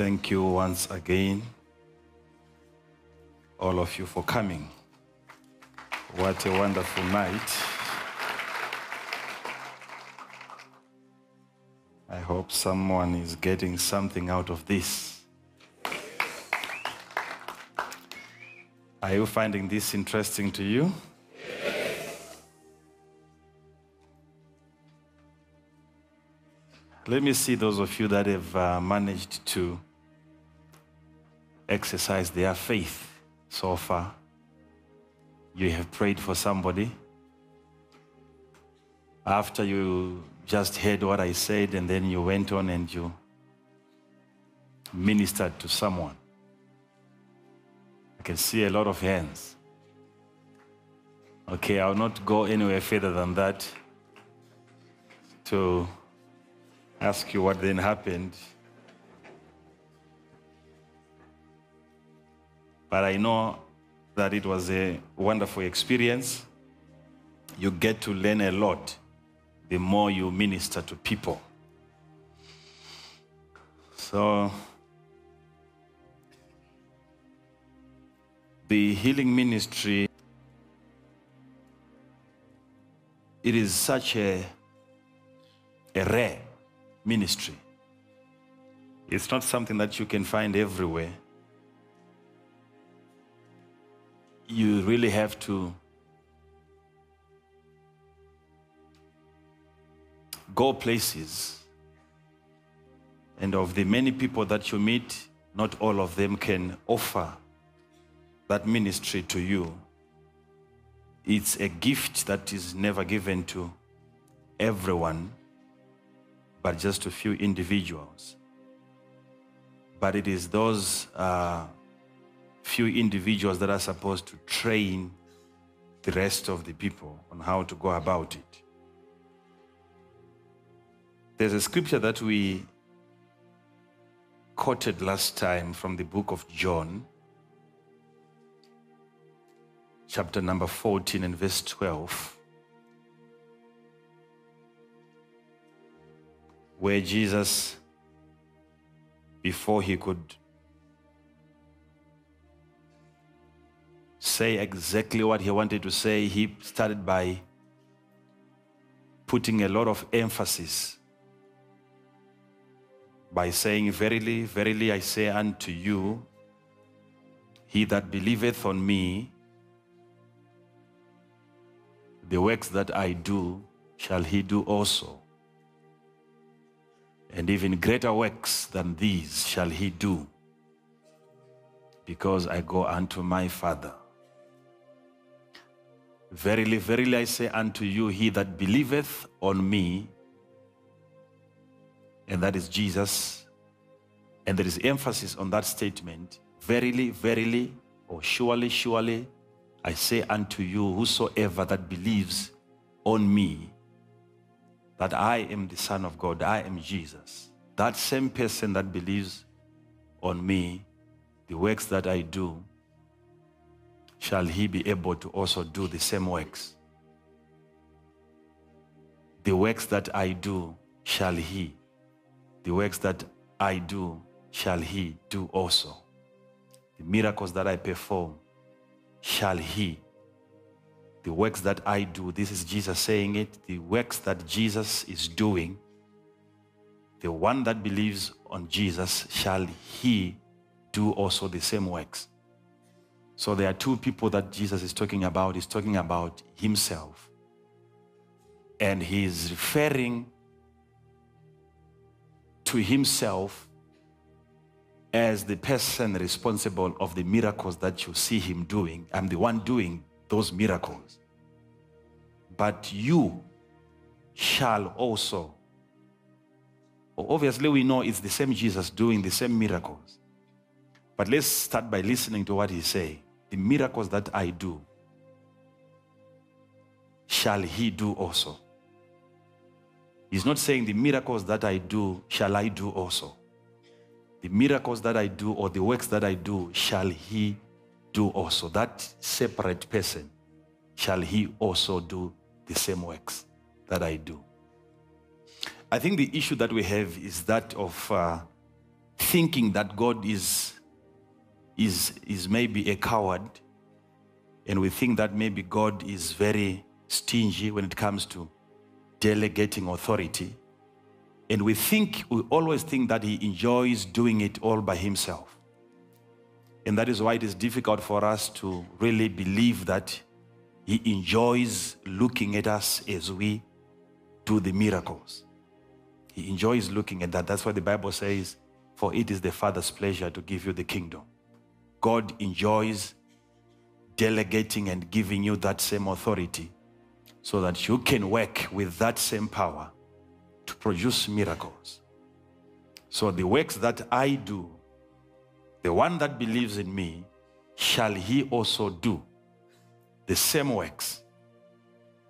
Thank you once again, all of you, for coming. What a wonderful night. I hope someone is getting something out of this. Are you finding this interesting to you? Let me see those of you that have uh, managed to exercise their faith so far. You have prayed for somebody. After you just heard what I said, and then you went on and you ministered to someone. I can see a lot of hands. Okay, I'll not go anywhere further than that to ask you what then happened. But I know that it was a wonderful experience. You get to learn a lot the more you minister to people. So, the healing ministry it is such a, a rare ministry. It's not something that you can find everywhere. You really have to go places. And of the many people that you meet, not all of them can offer that ministry to you. It's a gift that is never given to everyone but just a few individuals. But it is those uh, few individuals that are supposed to train the rest of the people on how to go about it. There's a scripture that we quoted last time from the book of John, chapter number 14 and verse 12. where Jesus, before he could say exactly what he wanted to say, he started by putting a lot of emphasis by saying, Verily, verily, I say unto you, he that believeth on me, the works that I do, shall he do also and even greater works than these shall he do, because I go unto my Father. Verily, verily, I say unto you, he that believeth on me, and that is Jesus, and there is emphasis on that statement, verily, verily, or surely, surely, I say unto you, whosoever that believes on me, that I am the Son of God, I am Jesus. That same person that believes on me, the works that I do, shall he be able to also do the same works. The works that I do, shall he. The works that I do, shall he do also. The miracles that I perform, shall he the works that I do, this is Jesus saying it, the works that Jesus is doing, the one that believes on Jesus, shall he do also the same works. So there are two people that Jesus is talking about. He's talking about himself. And he's referring to himself as the person responsible of the miracles that you see him doing. I'm the one doing those miracles. But you shall also. Obviously, we know it's the same Jesus doing the same miracles. But let's start by listening to what he say. The miracles that I do, shall he do also. He's not saying the miracles that I do, shall I do also. The miracles that I do or the works that I do, shall he do also. That separate person, shall he also do the same works that I do? I think the issue that we have is that of uh, thinking that God is, is, is maybe a coward, and we think that maybe God is very stingy when it comes to delegating authority. And we think, we always think that he enjoys doing it all by himself. And that is why it is difficult for us to really believe that he enjoys looking at us as we do the miracles. He enjoys looking at that. That's why the Bible says, For it is the Father's pleasure to give you the kingdom. God enjoys delegating and giving you that same authority so that you can work with that same power to produce miracles. So the works that I do, the one that believes in me, shall he also do the same works.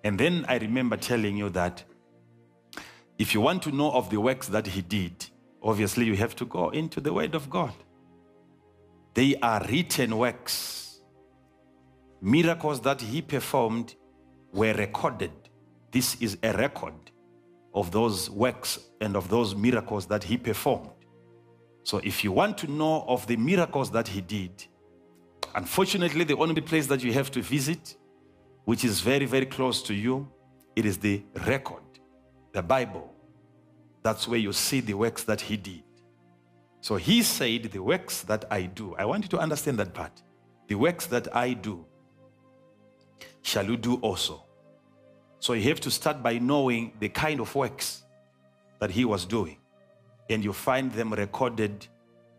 And then I remember telling you that if you want to know of the works that he did, obviously you have to go into the Word of God. They are written works. Miracles that he performed were recorded. This is a record of those works and of those miracles that he performed. So if you want to know of the miracles that he did, unfortunately, the only place that you have to visit, which is very, very close to you, it is the record, the Bible. That's where you see the works that he did. So he said, The works that I do, I want you to understand that part. The works that I do, shall you do also. So you have to start by knowing the kind of works that he was doing. And you find them recorded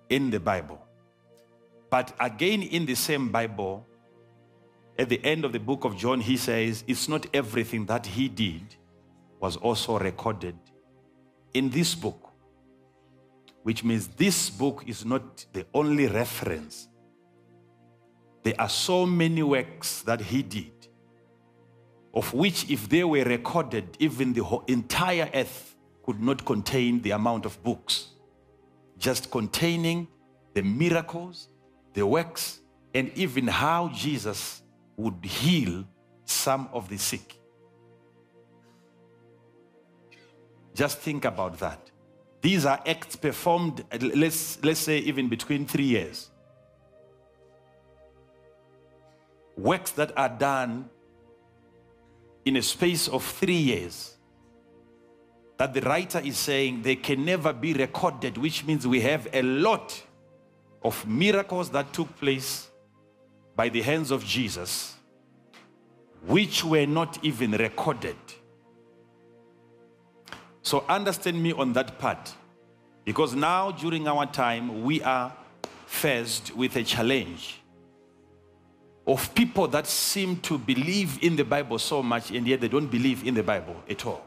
in the Bible. But again, in the same Bible, at the end of the book of John, he says, It's not everything that he did was also recorded in this book. Which means this book is not the only reference. There are so many works that he did of which if they were recorded, even the whole entire earth could not contain the amount of books, just containing the miracles, the works, and even how Jesus would heal some of the sick. Just think about that. These are acts performed, let's, let's say, even between three years. Works that are done in a space of three years that the writer is saying they can never be recorded, which means we have a lot of miracles that took place by the hands of Jesus, which were not even recorded. So understand me on that part. Because now, during our time, we are faced with a challenge of people that seem to believe in the Bible so much and yet they don't believe in the Bible at all.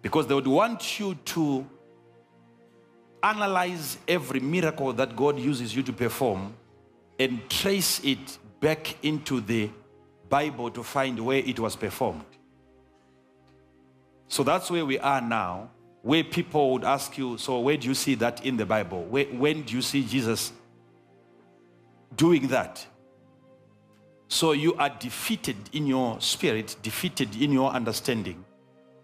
Because they would want you to analyze every miracle that God uses you to perform and trace it back into the Bible to find where it was performed. So that's where we are now, where people would ask you, So, where do you see that in the Bible? Where, when do you see Jesus doing that? So you are defeated in your spirit, defeated in your understanding.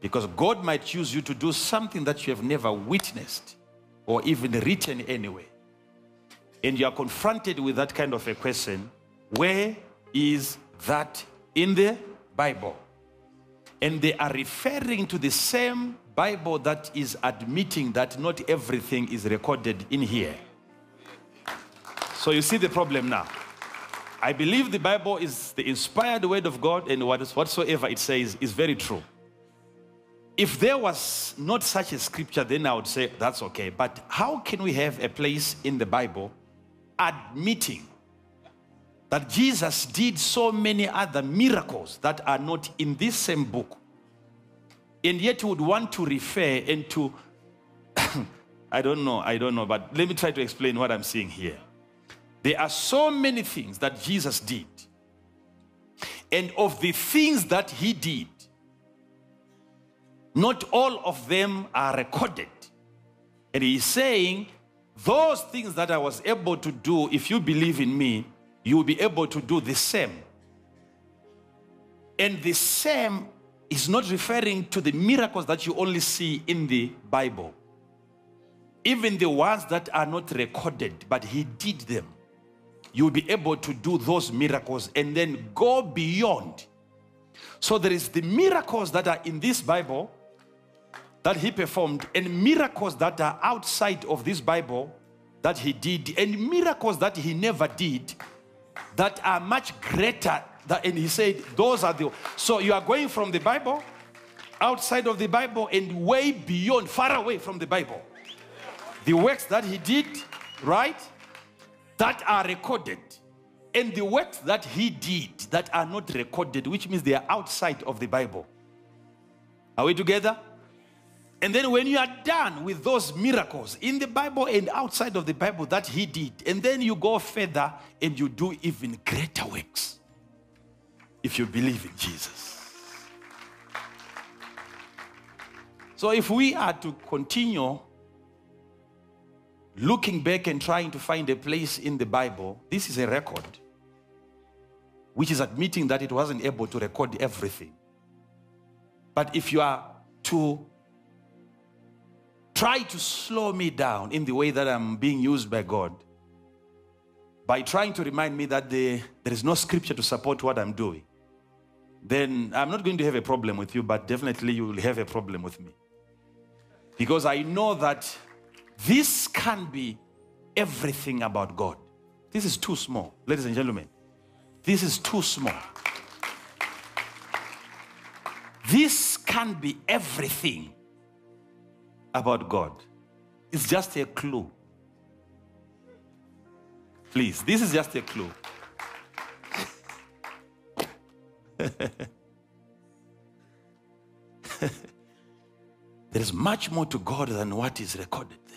Because God might use you to do something that you have never witnessed or even written anyway. And you are confronted with that kind of a question where is that in the Bible? And they are referring to the same Bible that is admitting that not everything is recorded in here. So you see the problem now. I believe the Bible is the inspired word of God and whatsoever it says is very true. If there was not such a scripture, then I would say that's okay. But how can we have a place in the Bible admitting that Jesus did so many other miracles that are not in this same book? And yet would want to refer and to, I don't know, I don't know, but let me try to explain what I'm seeing here. There are so many things that Jesus did. And of the things that he did, not all of them are recorded. And he's saying, those things that I was able to do, if you believe in me, you will be able to do the same. And the same is not referring to the miracles that you only see in the Bible. even the ones that are not recorded, but he did them, you'll be able to do those miracles and then go beyond. So there is the miracles that are in this Bible that he performed, and miracles that are outside of this Bible that he did, and miracles that he never did that are much greater. That, and he said, Those are the. So you are going from the Bible, outside of the Bible, and way beyond, far away from the Bible. The works that he did, right, that are recorded, and the works that he did that are not recorded, which means they are outside of the Bible. Are we together? And then when you are done with those miracles in the Bible and outside of the Bible that he did, and then you go further and you do even greater works if you believe in Jesus. So if we are to continue looking back and trying to find a place in the Bible, this is a record which is admitting that it wasn't able to record everything. But if you are to try to slow me down in the way that I'm being used by God by trying to remind me that the, there is no scripture to support what I'm doing, then I'm not going to have a problem with you, but definitely you will have a problem with me. Because I know that this can be everything about God. This is too small, ladies and gentlemen. This is too small. This can be everything about God. It's just a clue. Please, this is just a clue. there is much more to God than what is recorded there.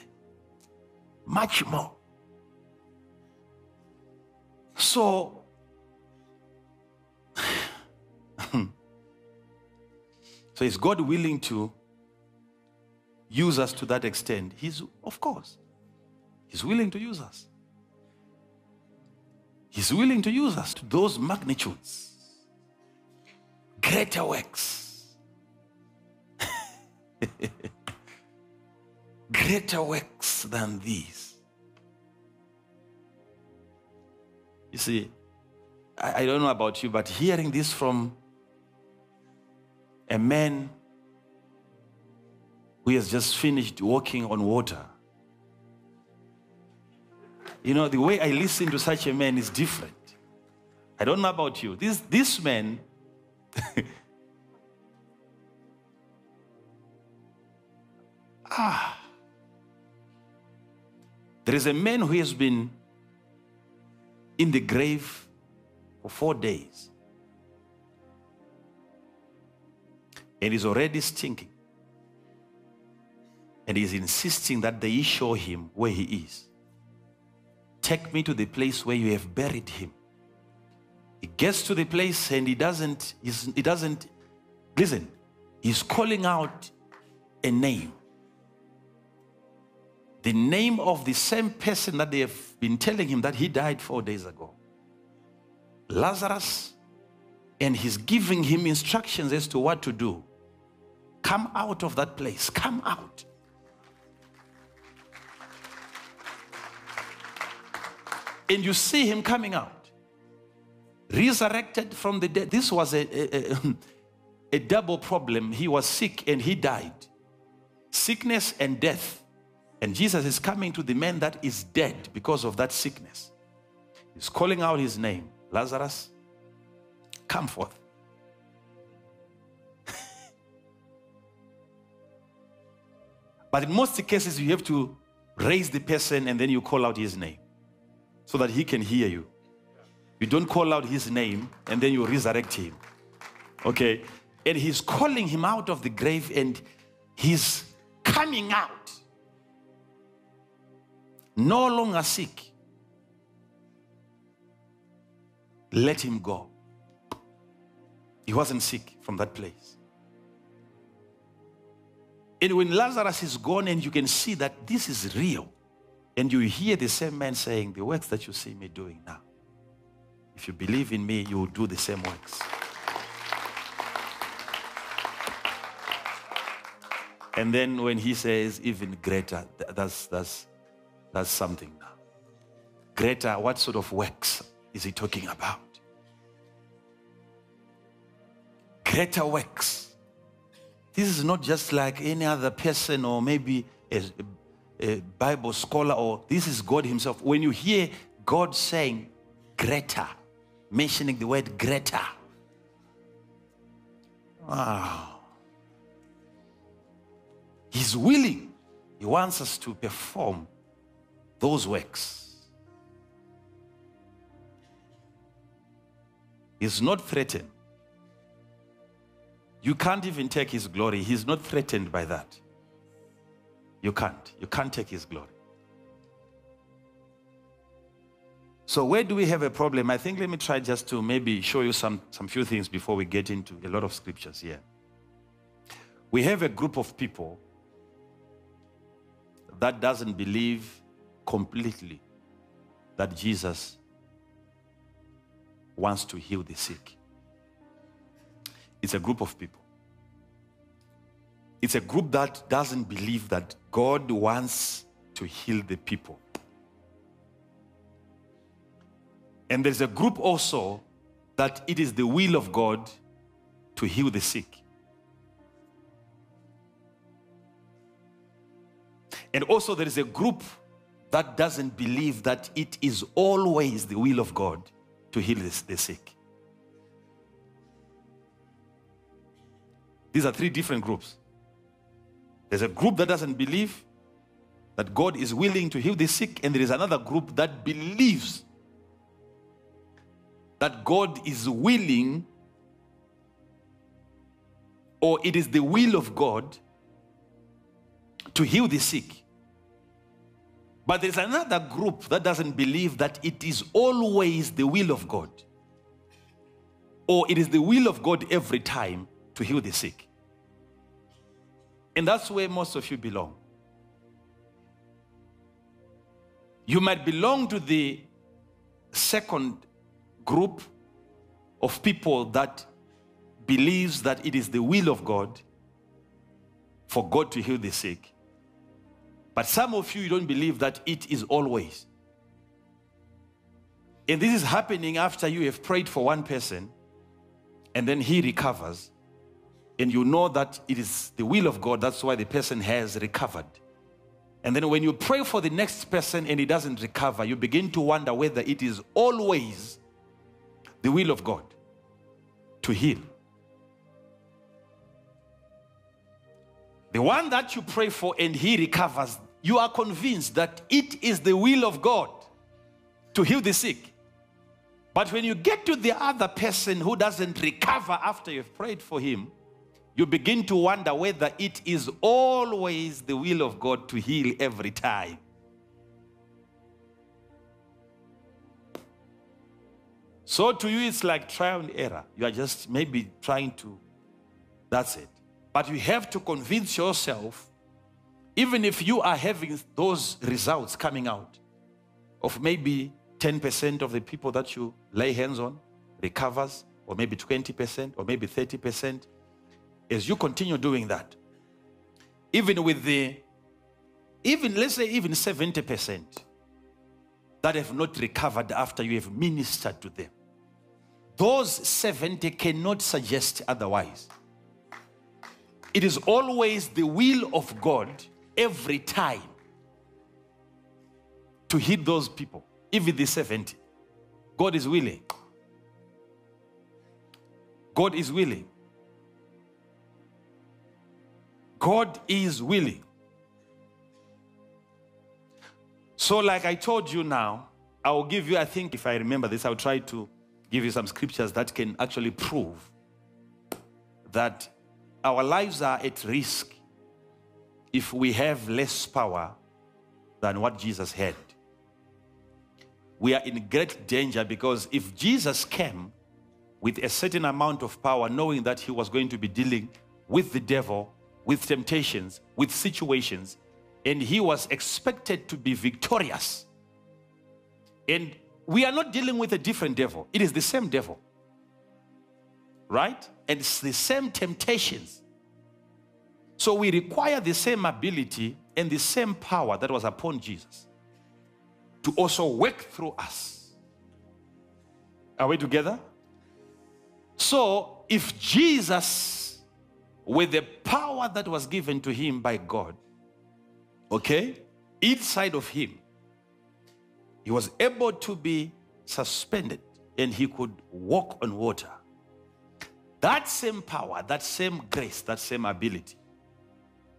Much more. So, so is God willing to use us to that extent, He's, of course, He's willing to use us. He's willing to use us to those magnitudes, greater works, greater works than these. You see, I, I don't know about you, but hearing this from a man who has just finished walking on water. You know, the way I listen to such a man is different. I don't know about you. This, this man, ah, there is a man who has been in the grave for four days and is already stinking and he's insisting that they show him where he is. Take me to the place where you have buried him. He gets to the place and he doesn't, he doesn't, listen, he's calling out a name. The name of the same person that they have been telling him that he died four days ago. Lazarus, and he's giving him instructions as to what to do. Come out of that place. Come out. And you see him coming out, resurrected from the dead. This was a, a, a, double problem. He was sick and he died. Sickness and death. And Jesus is coming to the man that is dead because of that sickness. He's calling out his name Lazarus, come forth. but in most cases, you have to raise the person and then you call out his name so that he can hear you. You don't call out his name and then you resurrect him. Okay? And he's calling him out of the grave and he's coming out. No longer sick. Let him go. He wasn't sick from that place. And when Lazarus is gone, and you can see that this is real, and you hear the same man saying, The works that you see me doing now, if you believe in me, you will do the same works. And then when he says even greater, that's, that's, that's something now. Greater, what sort of works is he talking about? Greater works. This is not just like any other person or maybe a, a Bible scholar, or this is God Himself. When you hear God saying greater, mentioning the word greater, wow. He's willing. He wants us to perform those works. He's not threatened. You can't even take his glory. He's not threatened by that. You can't. You can't take his glory. So where do we have a problem? I think let me try just to maybe show you some, some few things before we get into a lot of scriptures here. We have a group of people that doesn't believe completely that Jesus wants to heal the sick. It's a group of people. It's a group that doesn't believe that God wants to heal the people. And there's a group also that it is the will of God to heal the sick. And also, there is a group that doesn't believe that it is always the will of God to heal the sick. These are three different groups. There's a group that doesn't believe that God is willing to heal the sick, and there is another group that believes that God is willing, or it is the will of God to heal the sick. But there's another group that doesn't believe that it is always the will of God, or it is the will of God every time to heal the sick. And that's where most of you belong. You might belong to the second group of people that believes that it is the will of God for God to heal the sick. But some of you, you don't believe that it is always. And this is happening after you have prayed for one person and then he recovers. And you know that it is the will of God. That's why the person has recovered. And then when you pray for the next person and he doesn't recover, you begin to wonder whether it is always the will of God to heal. The one that you pray for and he recovers, you are convinced that it is the will of God to heal the sick. But when you get to the other person who doesn't recover after you've prayed for him, you begin to wonder whether it is always the will of God to heal every time. So to you, it's like trial and error. You are just maybe trying to, that's it. But you have to convince yourself, even if you are having those results coming out of maybe 10% of the people that you lay hands on recovers, or maybe 20%, or maybe 30%, as you continue doing that, even with the, even let's say even 70% that have not recovered after you have ministered to them, those 70 cannot suggest otherwise. It is always the will of God every time to hit those people, even the 70. God is willing. God is willing. God is willing. So, like I told you now, I will give you, I think, if I remember this, I'll try to give you some scriptures that can actually prove that our lives are at risk if we have less power than what Jesus had. We are in great danger because if Jesus came with a certain amount of power, knowing that he was going to be dealing with the devil with temptations, with situations, and he was expected to be victorious. And we are not dealing with a different devil, it is the same devil. Right? And it's the same temptations. So we require the same ability and the same power that was upon Jesus to also work through us. Are we together? So if Jesus, with the power that was given to him by God, okay, inside of him, he was able to be suspended and he could walk on water. That same power, that same grace, that same ability,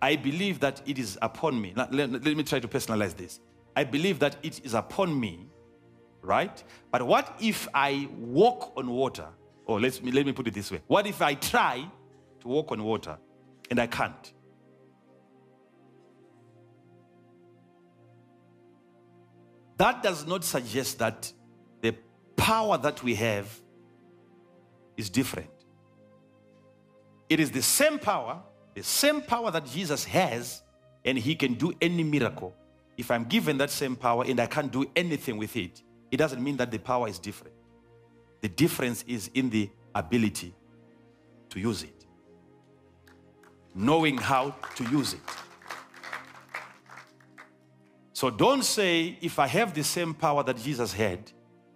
I believe that it is upon me. Let, let, let me try to personalize this. I believe that it is upon me, right? But what if I walk on water? Or let me, let me put it this way. What if I try to walk on water and I can't? That does not suggest that the power that we have is different. It is the same power, the same power that Jesus has, and he can do any miracle. If I'm given that same power and I can't do anything with it, it doesn't mean that the power is different. The difference is in the ability to use it, knowing how to use it. So don't say, if I have the same power that Jesus had,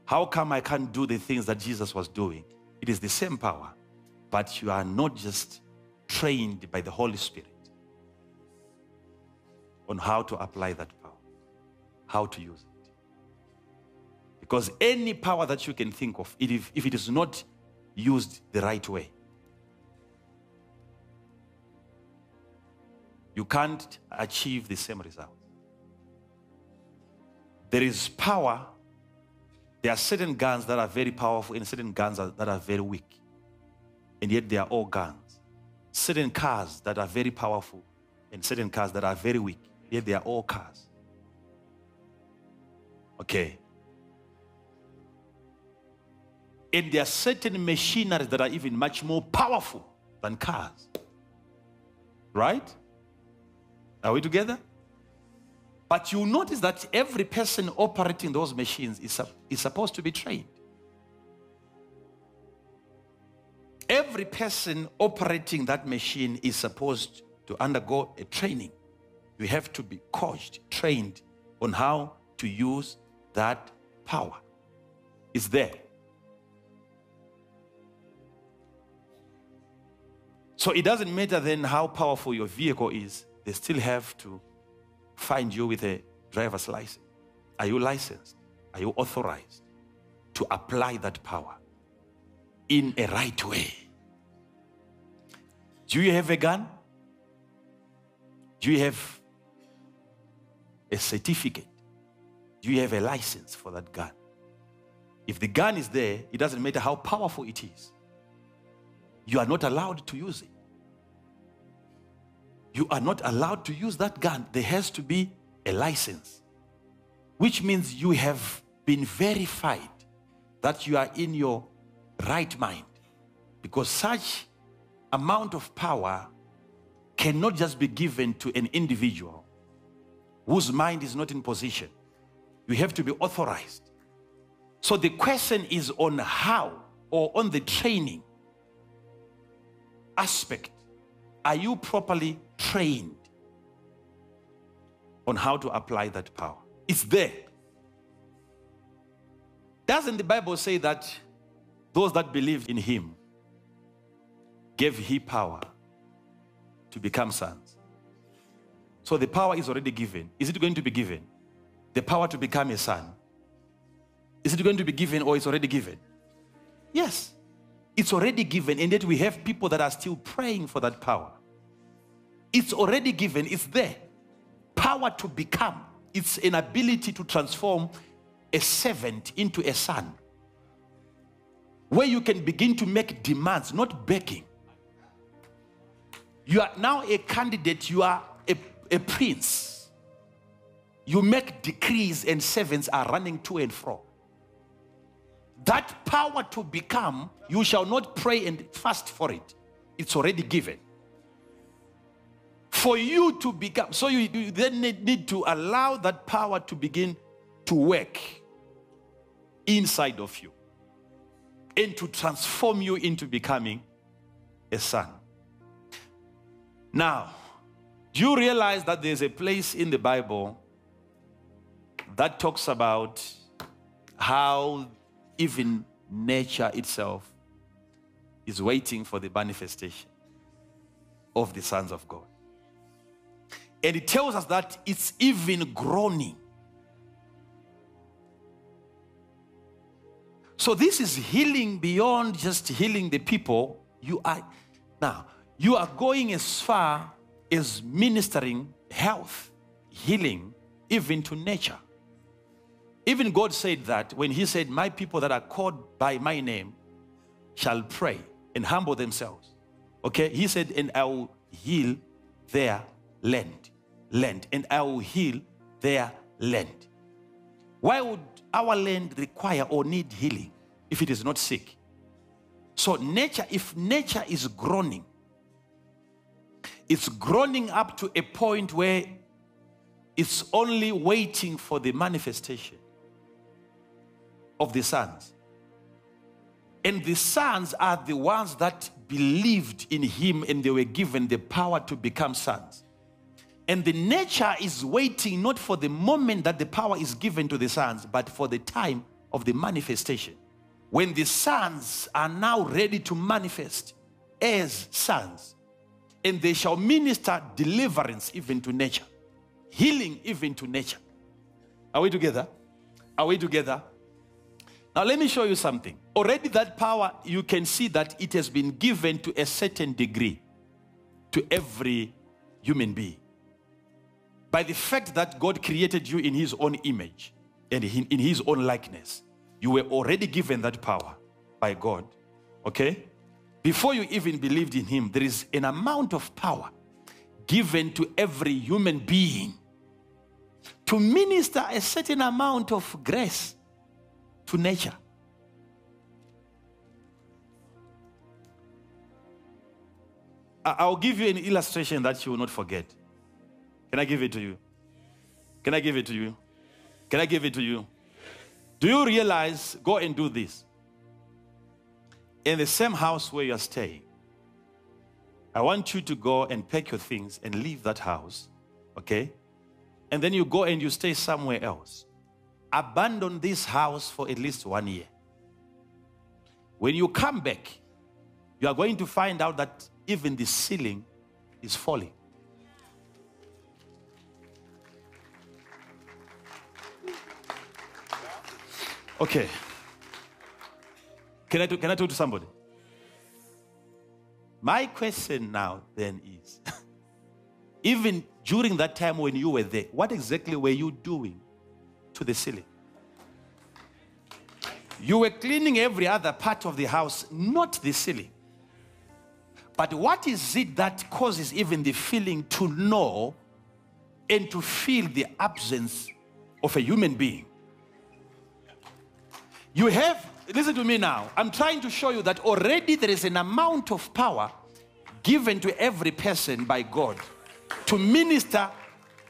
how come I can't do the things that Jesus was doing? It is the same power, but you are not just trained by the Holy Spirit on how to apply that power, how to use it. Because any power that you can think of, if, it is not used the right way, you can't achieve the same result. There is power. There are certain guns that are very powerful and certain guns that are very weak. And yet they are all guns. Certain cars that are very powerful and certain cars that are very weak. Yet they are all cars. Okay. And there are certain machineries that are even much more powerful than cars. Right? Are we together? But you notice that every person operating those machines is, is supposed to be trained. Every person operating that machine is supposed to undergo a training. You have to be coached, trained on how to use that power. It's there. So it doesn't matter then how powerful your vehicle is, they still have to find you with a driver's license? Are you licensed? Are you authorized to apply that power in a right way? Do you have a gun? Do you have a certificate? Do you have a license for that gun? If the gun is there, it doesn't matter how powerful it is. You are not allowed to use it you are not allowed to use that gun. There has to be a license, which means you have been verified that you are in your right mind. Because such amount of power cannot just be given to an individual whose mind is not in position. You have to be authorized. So the question is on how or on the training aspect are you properly trained on how to apply that power? It's there. Doesn't the Bible say that those that believe in him gave he power to become sons? So the power is already given. Is it going to be given? The power to become a son. Is it going to be given or it's already given? Yes. It's already given, and yet we have people that are still praying for that power. It's already given, it's there. Power to become, it's an ability to transform a servant into a son. Where you can begin to make demands, not begging. You are now a candidate, you are a, a prince. You make decrees, and servants are running to and fro that power to become, you shall not pray and fast for it. It's already given. For you to become, so you, you then need to allow that power to begin to work inside of you and to transform you into becoming a son. Now, Do you realize that there's a place in the Bible that talks about how even nature itself is waiting for the manifestation of the sons of God? And it tells us that it's even groaning. So this is healing beyond just healing the people. You are now you are going as far as ministering health, healing, even to nature. Even God said that when He said, My people that are called by my name shall pray and humble themselves. Okay? He said, And I will heal their land. Land. And I will heal their land. Why would our land require or need healing if it is not sick? So, nature, if nature is groaning, it's groaning up to a point where it's only waiting for the manifestation of the sons. And the sons are the ones that believed in him and they were given the power to become sons. And the nature is waiting not for the moment that the power is given to the sons, but for the time of the manifestation. When the sons are now ready to manifest as sons, and they shall minister deliverance even to nature, healing even to nature. Are we together? Are we together? Now, let me show you something. Already, that power, you can see that it has been given to a certain degree to every human being. By the fact that God created you in His own image and in His own likeness, you were already given that power by God. Okay? Before you even believed in Him, there is an amount of power given to every human being to minister a certain amount of grace to nature. I'll give you an illustration that you will not forget. Can I give it to you? Can I give it to you? Can I give it to you? Do you realize? Go and do this. In the same house where you're staying, I want you to go and pack your things and leave that house, okay? And then you go and you stay somewhere else abandon this house for at least one year. When you come back, you are going to find out that even the ceiling is falling. Okay. Can I, do, can I talk to somebody? My question now then is even during that time when you were there, what exactly were you doing to the ceiling. You were cleaning every other part of the house, not the ceiling. But what is it that causes even the feeling to know and to feel the absence of a human being? You have, listen to me now. I'm trying to show you that already there is an amount of power given to every person by God to minister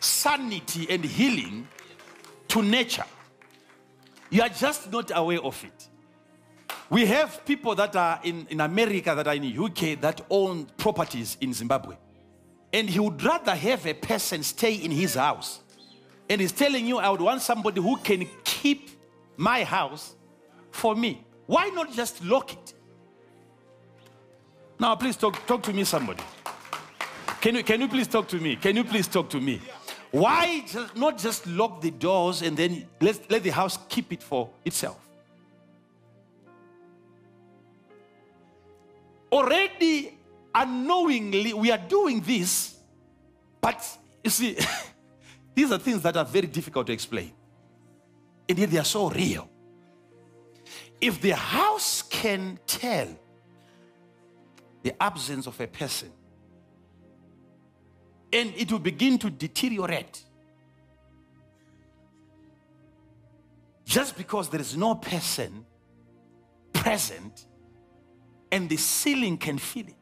sanity and healing to nature. You are just not aware of it. We have people that are in, in America, that are in UK, that own properties in Zimbabwe. And he would rather have a person stay in his house. And he's telling you, I would want somebody who can keep my house for me. Why not just lock it? Now, please talk, talk to me, somebody. Can you, can you please talk to me? Can you please talk to me? Why just, not just lock the doors and then let, let the house keep it for itself? Already unknowingly, we are doing this, but you see, these are things that are very difficult to explain. And yet they are so real. If the house can tell the absence of a person, and it will begin to deteriorate. Just because there is no person present and the ceiling can feel it.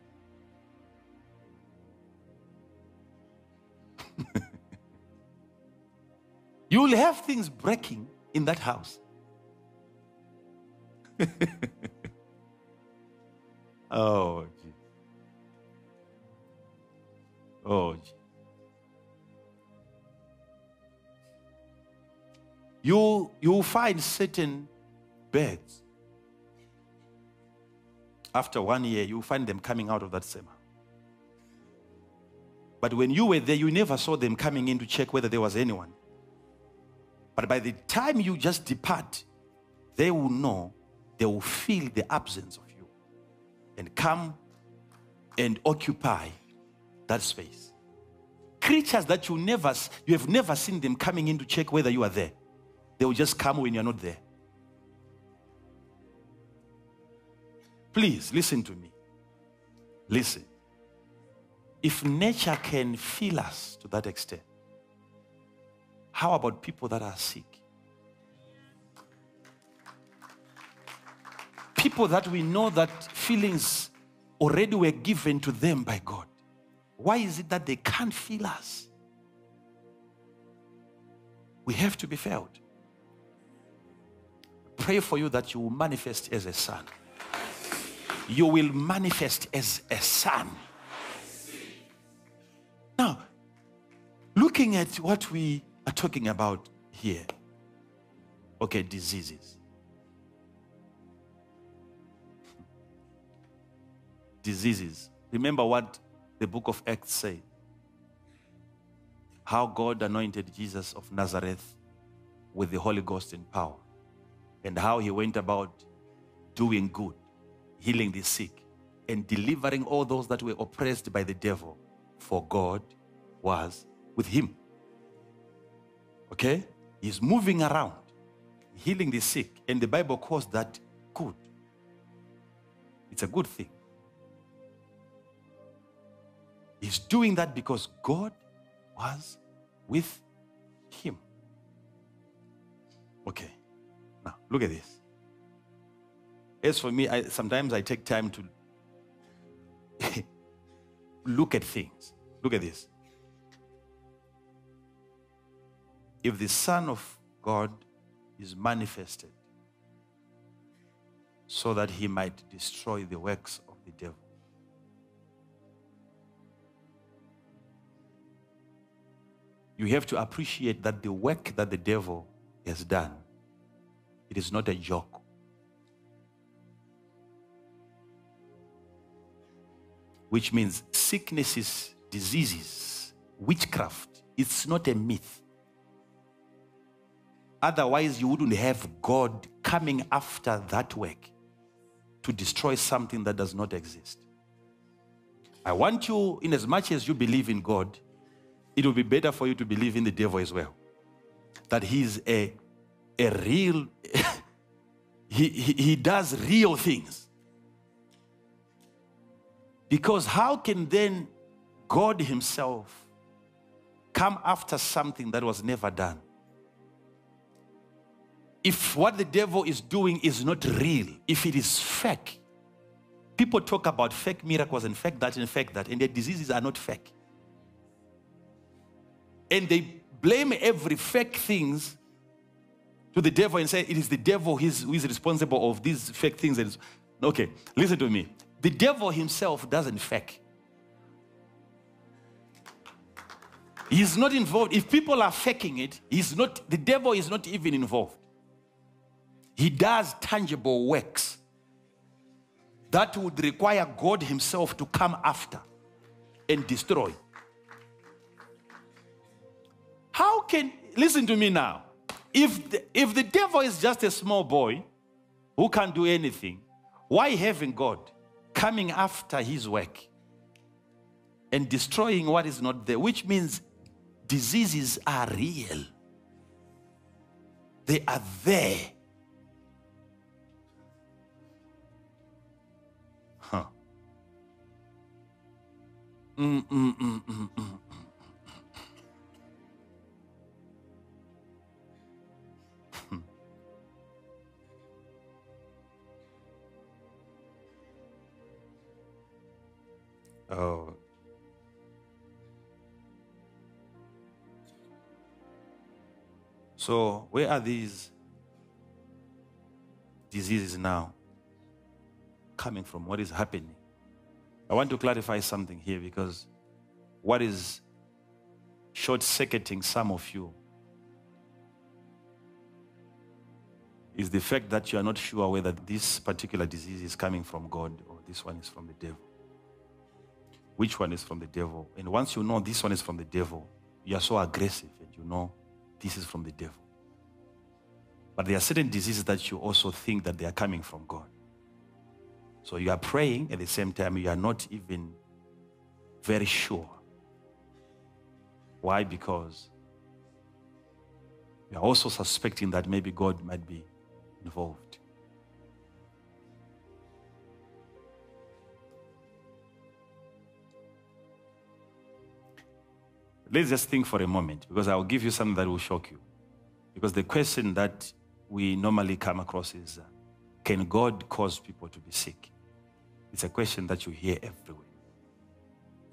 you will have things breaking in that house. oh, geez. Oh, geez. You you find certain birds. After one year, you find them coming out of that same. But when you were there, you never saw them coming in to check whether there was anyone. But by the time you just depart, they will know, they will feel the absence of you and come and occupy that space. Creatures that you never you have never seen them coming in to check whether you are there. They will just come when you're not there. Please listen to me. Listen. If nature can feel us to that extent, how about people that are sick? People that we know that feelings already were given to them by God. Why is it that they can't feel us? We have to be felt. Pray for you that you will manifest as a son. You will manifest as a son. Now, looking at what we are talking about here, okay, diseases. Diseases. Remember what the book of Acts says how God anointed Jesus of Nazareth with the Holy Ghost and power, and how he went about doing good, healing the sick, and delivering all those that were oppressed by the devil, for God was with him. Okay? He's moving around, healing the sick, and the Bible calls that good. It's a good thing. He's doing that because God was with him. Okay. Look at this. As for me, I, sometimes I take time to look at things. Look at this. If the Son of God is manifested so that he might destroy the works of the devil, you have to appreciate that the work that the devil has done, it is not a joke. Which means sicknesses, diseases, witchcraft, it's not a myth. Otherwise, you wouldn't have God coming after that work to destroy something that does not exist. I want you, in as much as you believe in God, it will be better for you to believe in the devil as well. That he's a, a real, he, he, he does real things. Because how can then God Himself come after something that was never done? If what the devil is doing is not real, if it is fake, people talk about fake miracles and fake that and fake that, and their diseases are not fake and they blame every fake things to the devil and say it is the devil who is responsible of these fake things. Okay, listen to me. The devil himself doesn't fake. He's not involved. If people are faking it, he's not, the devil is not even involved. He does tangible works that would require God Himself to come after and destroy. How can, listen to me now. If the, if the devil is just a small boy who can't do anything, why having God coming after his work and destroying what is not there? Which means diseases are real, they are there. Huh. Mm, mm, mm, Oh. So, where are these diseases now coming from? What is happening? I want to clarify something here because what is short circuiting some of you is the fact that you are not sure whether this particular disease is coming from God or this one is from the devil. Which one is from the devil? And once you know this one is from the devil, you are so aggressive and you know this is from the devil. But there are certain diseases that you also think that they are coming from God. So you are praying at the same time, you are not even very sure. Why? Because you are also suspecting that maybe God might be involved. Let's just think for a moment because I'll give you something that will shock you. Because the question that we normally come across is uh, Can God cause people to be sick? It's a question that you hear everywhere.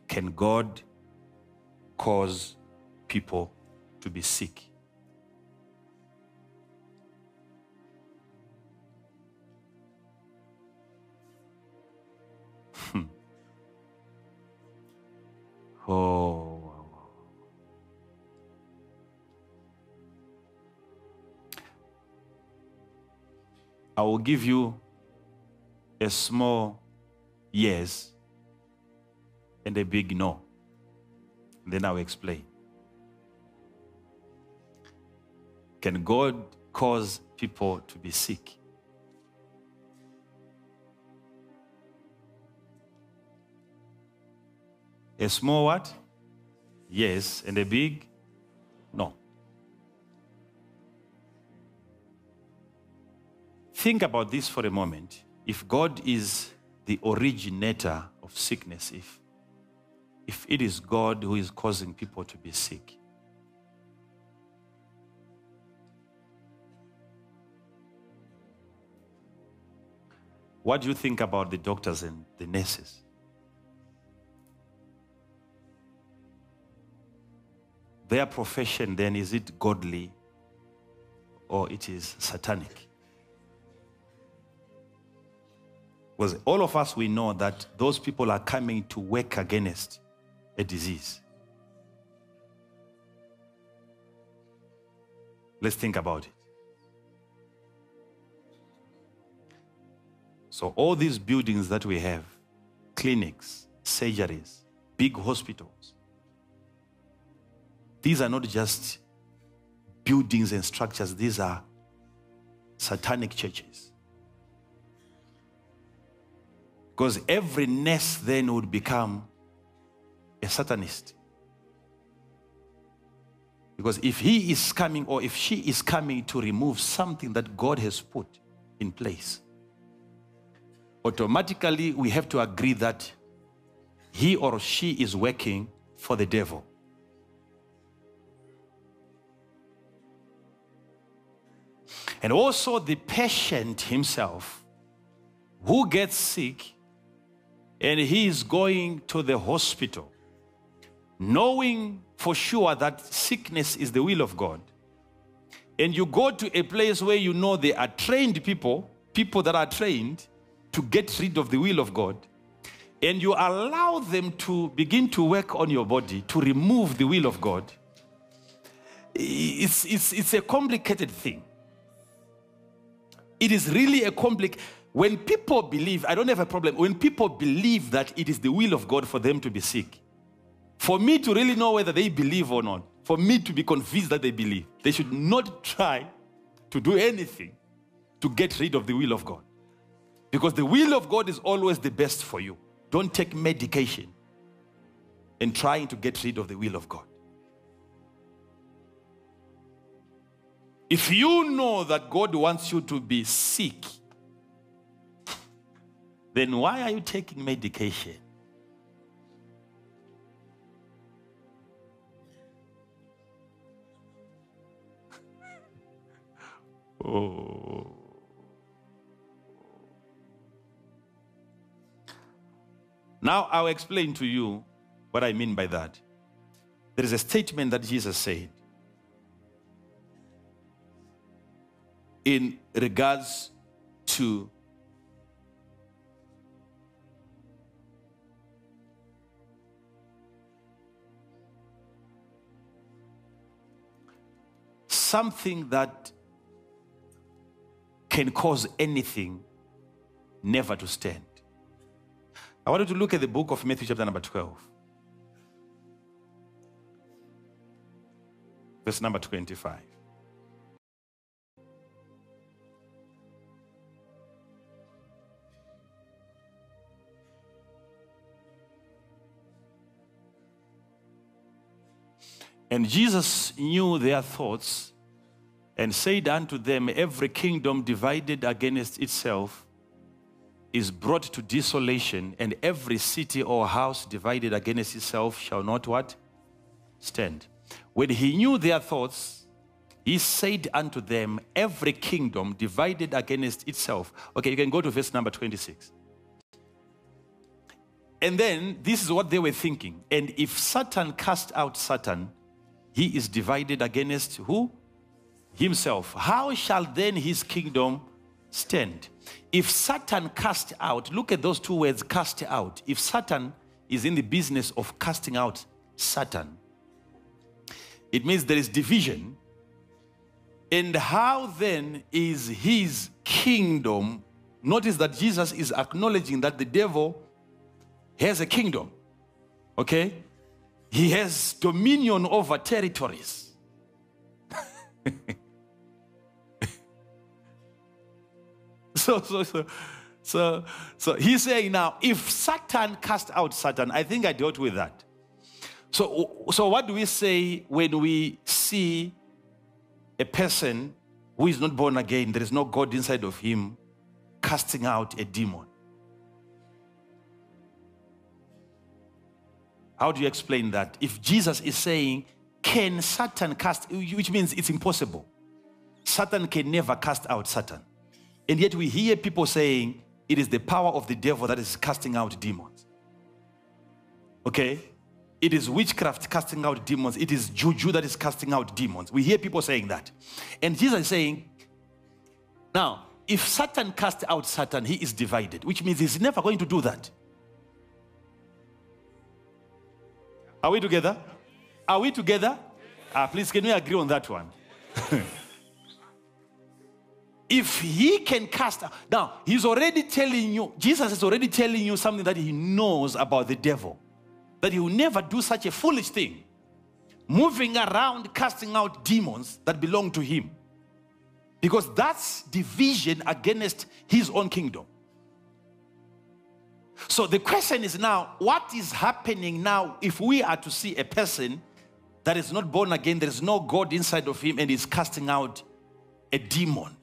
Can God cause people to be sick? Will give you a small yes and a big no. Then I'll explain. Can God cause people to be sick? A small what? Yes, and a big Think about this for a moment. If God is the originator of sickness, if, if it is God who is causing people to be sick, what do you think about the doctors and the nurses? Their profession then, is it godly or it is satanic? Because all of us, we know that those people are coming to work against a disease. Let's think about it. So, all these buildings that we have clinics, surgeries, big hospitals these are not just buildings and structures, these are satanic churches. Because every nurse then would become a Satanist. Because if he is coming or if she is coming to remove something that God has put in place, automatically we have to agree that he or she is working for the devil. And also the patient himself who gets sick and he is going to the hospital, knowing for sure that sickness is the will of God. And you go to a place where you know they are trained people, people that are trained to get rid of the will of God, and you allow them to begin to work on your body to remove the will of God. It's, it's, it's a complicated thing. It is really a complex. When people believe, I don't have a problem. When people believe that it is the will of God for them to be sick, for me to really know whether they believe or not, for me to be convinced that they believe, they should not try to do anything to get rid of the will of God. Because the will of God is always the best for you. Don't take medication and trying to get rid of the will of God. If you know that God wants you to be sick, then why are you taking medication? oh. Now I'll explain to you what I mean by that. There is a statement that Jesus said in regards to something that can cause anything never to stand. I want you to look at the book of Matthew, chapter number 12, verse number 25. And Jesus knew their thoughts and said unto them, Every kingdom divided against itself is brought to desolation, and every city or house divided against itself shall not what? Stand. When he knew their thoughts, he said unto them, Every kingdom divided against itself. Okay, you can go to verse number 26. And then this is what they were thinking. And if Satan cast out Satan, he is divided against who? Himself. How shall then his kingdom stand? If Satan cast out, look at those two words cast out. If Satan is in the business of casting out Satan, it means there is division. And how then is his kingdom? Notice that Jesus is acknowledging that the devil has a kingdom. Okay? He has dominion over territories. so, so, so, so, so he's saying now, if Satan cast out Satan, I think I dealt with that. So, so what do we say when we see a person who is not born again, there is no God inside of him, casting out a demon? How do you explain that? If Jesus is saying, Can Satan cast, which means it's impossible. Satan can never cast out Satan. And yet we hear people saying, It is the power of the devil that is casting out demons. Okay? It is witchcraft casting out demons. It is juju that is casting out demons. We hear people saying that. And Jesus is saying, Now, if Satan casts out Satan, he is divided, which means he's never going to do that. Are we together? Are we together? Ah, please, can we agree on that one? if he can cast out, now he's already telling you, Jesus is already telling you something that he knows about the devil, that he will never do such a foolish thing, moving around casting out demons that belong to him, because that's division against his own kingdom. So the question is now, what is happening now if we are to see a person that is not born again, there is no God inside of him, and is casting out a demon?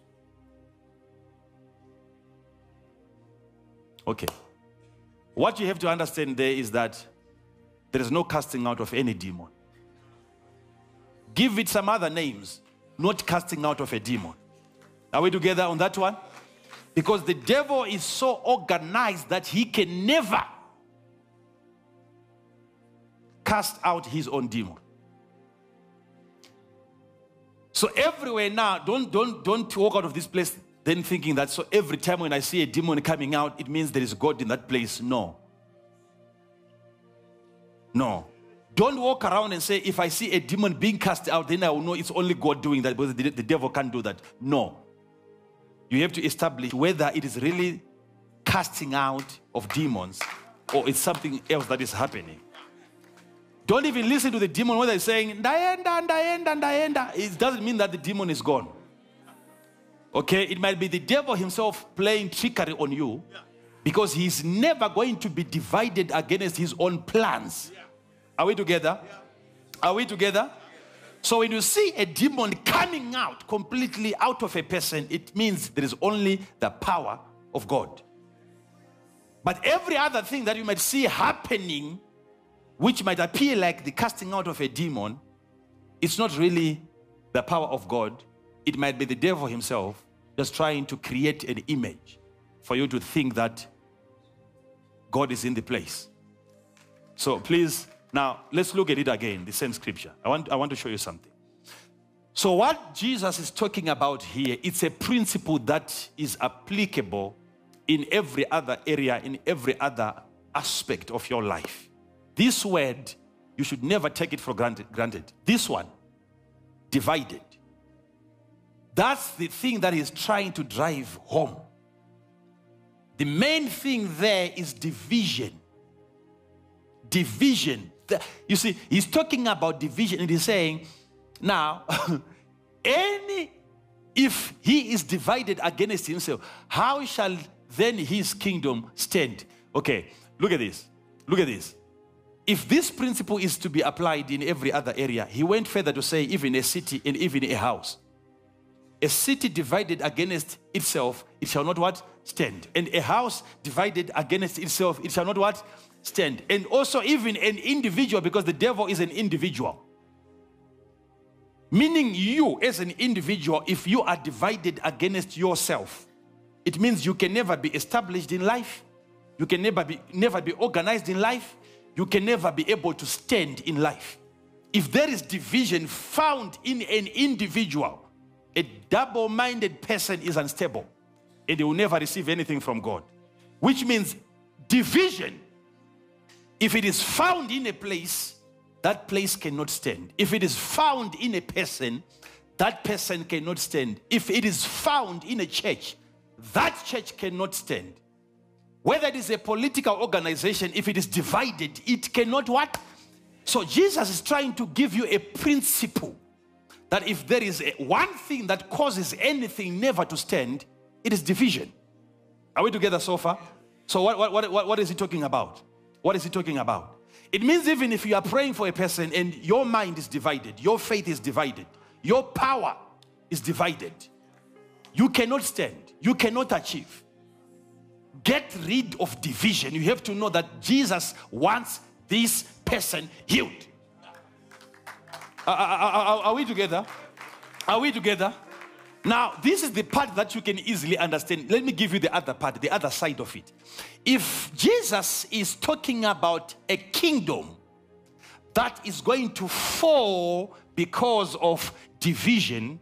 Okay. What you have to understand there is that there is no casting out of any demon. Give it some other names, not casting out of a demon. Are we together on that one? Because the devil is so organized that he can never cast out his own demon. So everywhere now, don't don't don't walk out of this place then thinking that so every time when I see a demon coming out, it means there is God in that place. No. No. Don't walk around and say, if I see a demon being cast out, then I will know it's only God doing that, because the, devil can't do that. No you have to establish whether it is really casting out of demons or it's something else that is happening. Don't even listen to the demon whether it's saying, Ndaenda, Ndaenda, Ndaenda. It doesn't mean that the demon is gone. Okay? It might be the devil himself playing trickery on you because he's never going to be divided against his own plans. Are we together? Are we together? So when you see a demon coming out completely out of a person, it means there is only the power of God. But every other thing that you might see happening, which might appear like the casting out of a demon, it's not really the power of God. It might be the devil himself just trying to create an image for you to think that God is in the place. So please now, let's look at it again, the same scripture. I want, I want to show you something. So, what Jesus is talking about here, it's a principle that is applicable in every other area, in every other aspect of your life. This word, you should never take it for granted. granted. This one, divided. That's the thing that he's trying to drive home. The main thing there is division. Division. You see, he's talking about division and he's saying, now, any, if he is divided against himself, how shall then his kingdom stand? Okay, look at this. Look at this. If this principle is to be applied in every other area, he went further to say, even a city and even a house. A city divided against itself, it shall not what? Stand. And a house divided against itself, it shall not what? Stand. And also even an individual, because the devil is an individual. Meaning you as an individual, if you are divided against yourself, it means you can never be established in life. You can never be, never be organized in life. You can never be able to stand in life. If there is division found in an individual, double minded person is unstable and they will never receive anything from God. Which means division, if it is found in a place, that place cannot stand. If it is found in a person, that person cannot stand. If it is found in a church, that church cannot stand. Whether it is a political organization, if it is divided, it cannot what? So Jesus is trying to give you a principle that if there is one thing that causes anything never to stand, it is division. Are we together so far? So, what, what, what, what is he talking about? What is he talking about? It means even if you are praying for a person and your mind is divided, your faith is divided, your power is divided, you cannot stand, you cannot achieve. Get rid of division. You have to know that Jesus wants this person healed. Are, are, are, we together? Are we together? Now, this is the part that you can easily understand. Let me give you the other part, the other side of it. If Jesus is talking about a kingdom that is going to fall because of division,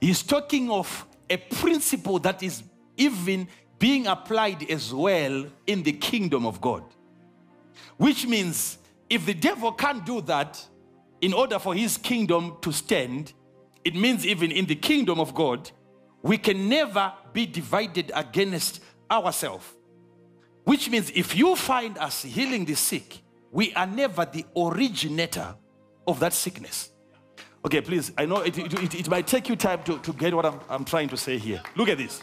he's talking of a principle that is even being applied as well in the kingdom of God. Which means if the devil can't do that, in order for his kingdom to stand, it means even in the kingdom of God, we can never be divided against ourselves. Which means if you find us healing the sick, we are never the originator of that sickness. Okay, please, I know it, it, it might take you time to, to get what I'm, I'm trying to say here. Look at this.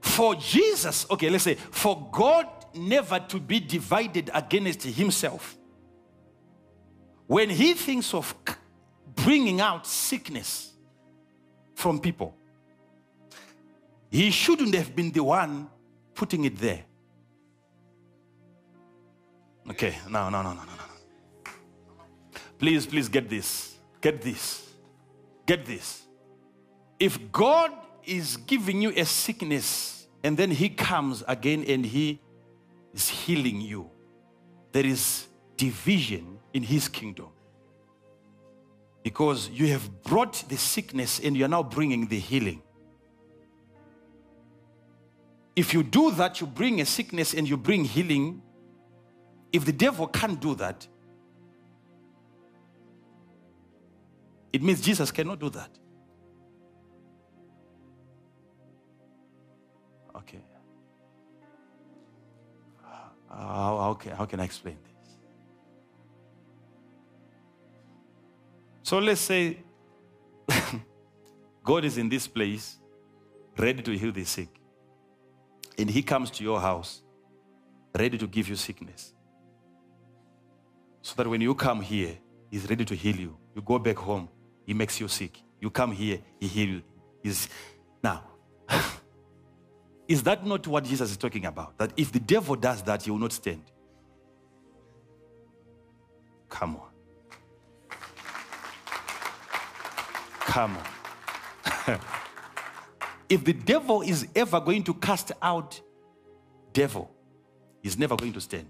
For Jesus, okay, let's say, for God never to be divided against himself, when he thinks of bringing out sickness from people, he shouldn't have been the one putting it there. Okay, no, no, no, no, no, no. Please, please get this. Get this. Get this. If God is giving you a sickness and then He comes again and He is healing you, there is division in his kingdom. Because you have brought the sickness and you're now bringing the healing. If you do that, you bring a sickness and you bring healing. If the devil can't do that, it means Jesus cannot do that. Okay. Ah, ah, can, how can I explain this? So let's say God is in this place, ready to heal the sick. And He comes to your house, ready to give you sickness. So that when you come here, He's ready to heal you. You go back home, He makes you sick. You come here, He heals you. Now, is that not what Jesus is talking about? That if the devil does that, he will not stand. Come on. Come if the devil is ever going to cast out devil, he's never going to stand.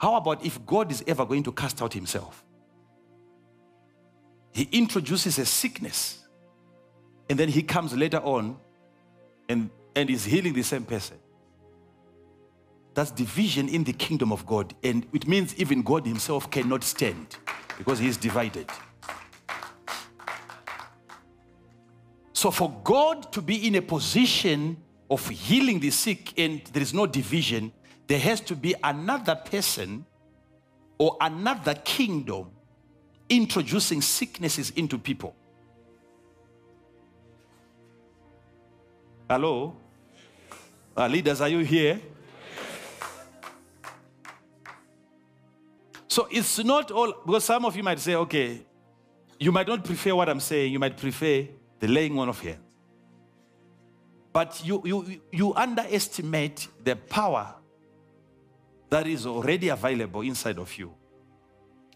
How about if God is ever going to cast out himself? He introduces a sickness and then he comes later on and, and is healing the same person. That's division in the kingdom of God. And it means even God himself cannot stand because he is divided. So, for God to be in a position of healing the sick and there is no division, there has to be another person or another kingdom introducing sicknesses into people. Hello? Uh, leaders, are you here? So it's not all, because some of you might say, okay, you might not prefer what I'm saying, you might prefer the laying on of hands. But you, you, you underestimate the power that is already available inside of you,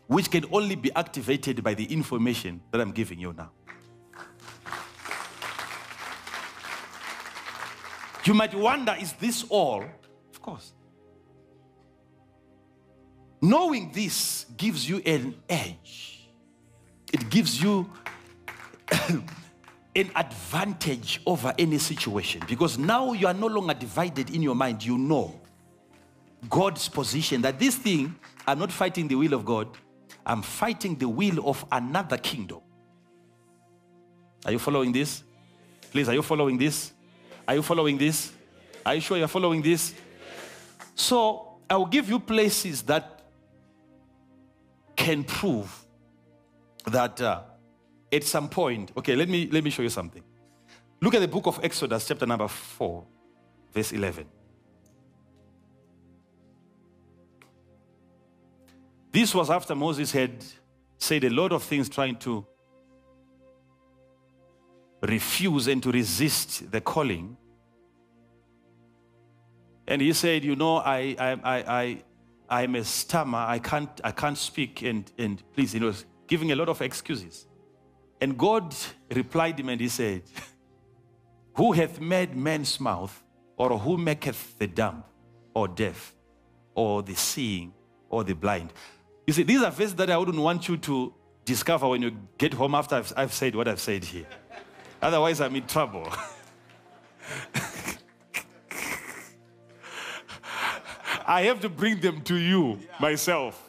which can only be activated by the information that I'm giving you now. You might wonder, is this all? Of course. Knowing this gives you an edge, it gives you an advantage over any situation because now you are no longer divided in your mind. You know God's position that this thing, I'm not fighting the will of God, I'm fighting the will of another kingdom. Are you following this? Please, are you following this? Are you following this? Are you sure you're following this? So, I will give you places that can prove that uh, at some point, okay, let me, let me show you something. Look at the book of Exodus, chapter number 4, verse 11. This was after Moses had said a lot of things trying to refuse and to resist the calling. And he said, You know, I, I, I, I, I'm a stammer. I can't, I can't speak. And, and please, he was giving a lot of excuses. And God replied him and he said, Who hath made man's mouth, or who maketh the dumb, or deaf, or the seeing, or the blind? You see, these are verses that I wouldn't want you to discover when you get home after I've, I've said what I've said here. Otherwise, I'm in trouble. I have to bring them to you myself.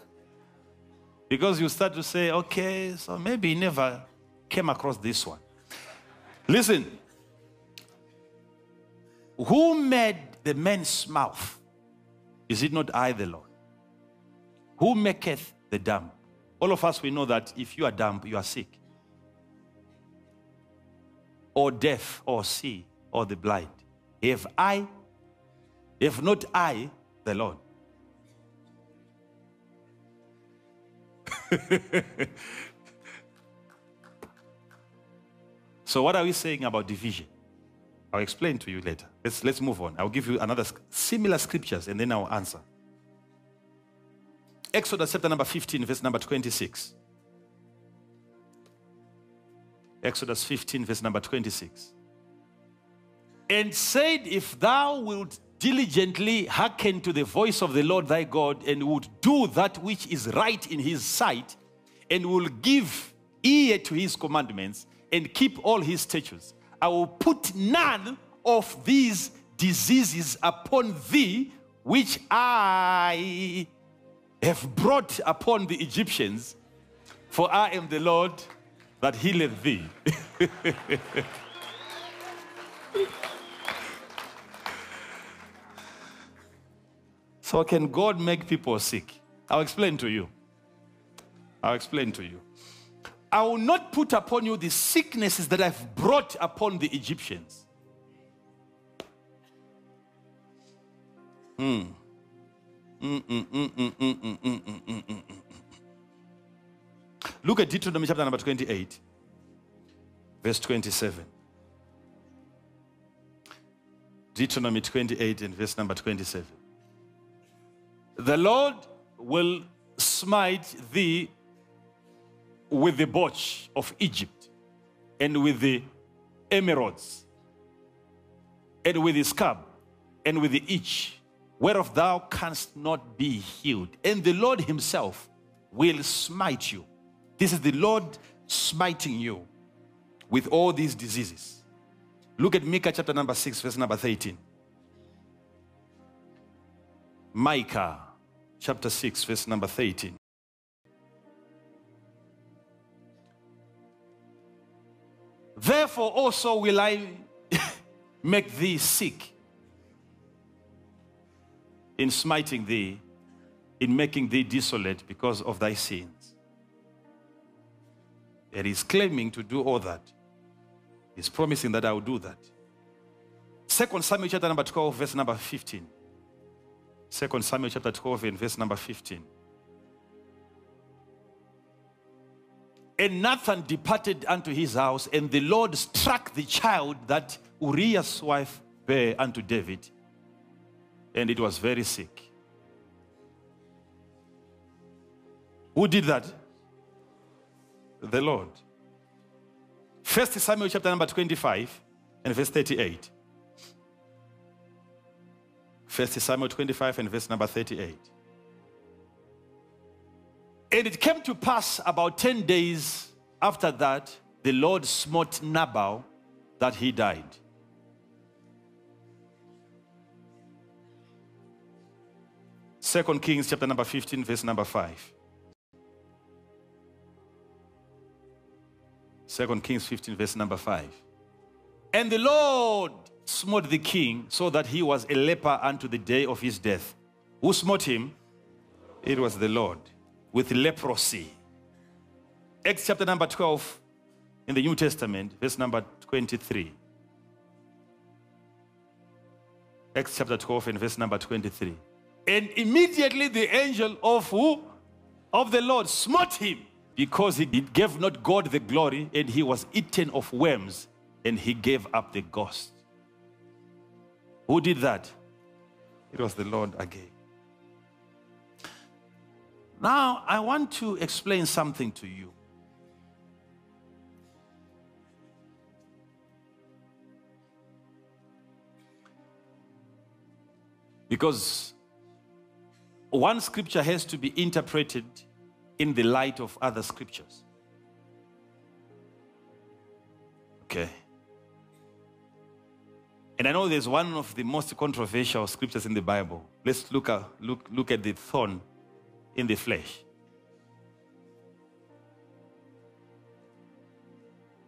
Because you start to say, okay, so maybe never came across this one. Listen, who made the man's mouth? Is it not I, the Lord? Who maketh the dumb? All of us, we know that if you are dumb, you are sick or deaf or see or the blind. If I, if not I, the Lord. so, what are we saying about division? I'll explain to you later. Let's, let's move on. I'll give you another similar scriptures and then I'll answer. Exodus chapter number 15, verse number 26. Exodus 15, verse number 26. And said, If thou wilt diligently hearken to the voice of the Lord thy God, and would do that which is right in his sight, and will give ear to his commandments, and keep all his statutes, I will put none of these diseases upon thee, which I have brought upon the Egyptians, for I am the Lord that healeth thee. so, can God make people sick? I'll explain to you. I'll explain to you. I will not put upon you the sicknesses that I've brought upon the Egyptians. Hmm. Mm, mm, mm, Look at Deuteronomy chapter number 28, verse 27. Deuteronomy 28 and verse number 27. The Lord will smite thee with the botch of Egypt and with the emerods and with the scab and with the itch whereof thou canst not be healed. And the Lord himself will smite you this is the Lord smiting you with all these diseases. Look at Micah chapter number 6, verse number 13. Micah chapter 6, verse number 13. Therefore also will I make thee sick in smiting thee, in making thee desolate because of thy sins. And he's claiming to do all that. He's promising that I will do that. Second Samuel chapter number 12, verse number 15. Second Samuel chapter 12 and verse number 15. And Nathan departed unto his house, and the Lord struck the child that Uriah's wife bare unto David, and it was very sick. Who did that? The Lord. First Samuel chapter number 25 and verse 38. First Samuel 25 and verse number 38. And it came to pass about 10 days after that, the Lord smote Nabal that he died. Second Kings chapter number 15, verse number 5. Second Kings 15, verse number 5. And the Lord smote the king so that he was a leper unto the day of his death. Who smote him? It was the Lord with leprosy. Acts chapter number 12 in the New Testament, verse number 23. Acts chapter 12 and verse number 23. And immediately the angel of who? Of the Lord smote him because he gave not God the glory and he was eaten of worms and he gave up the ghost. Who did that? It was the Lord again. Now, I want to explain something to you. Because one scripture has to be interpreted in the light of other scriptures. Okay. And I know there's one of the most controversial scriptures in the Bible. Let's look at, look, look at the thorn in the flesh.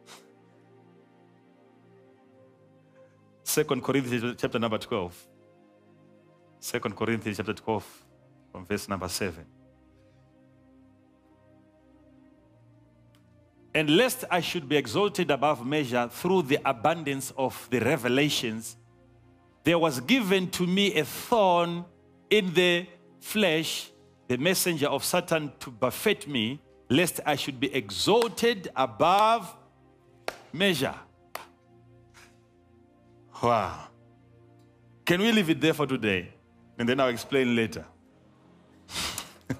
Second Corinthians chapter number 12. Second Corinthians chapter 12 from verse number 7. And lest I should be exalted above measure through the abundance of the revelations, there was given to me a thorn in the flesh, the messenger of Satan to buffet me, lest I should be exalted above measure. Wow. Can we leave it there for today? And then I'll explain later.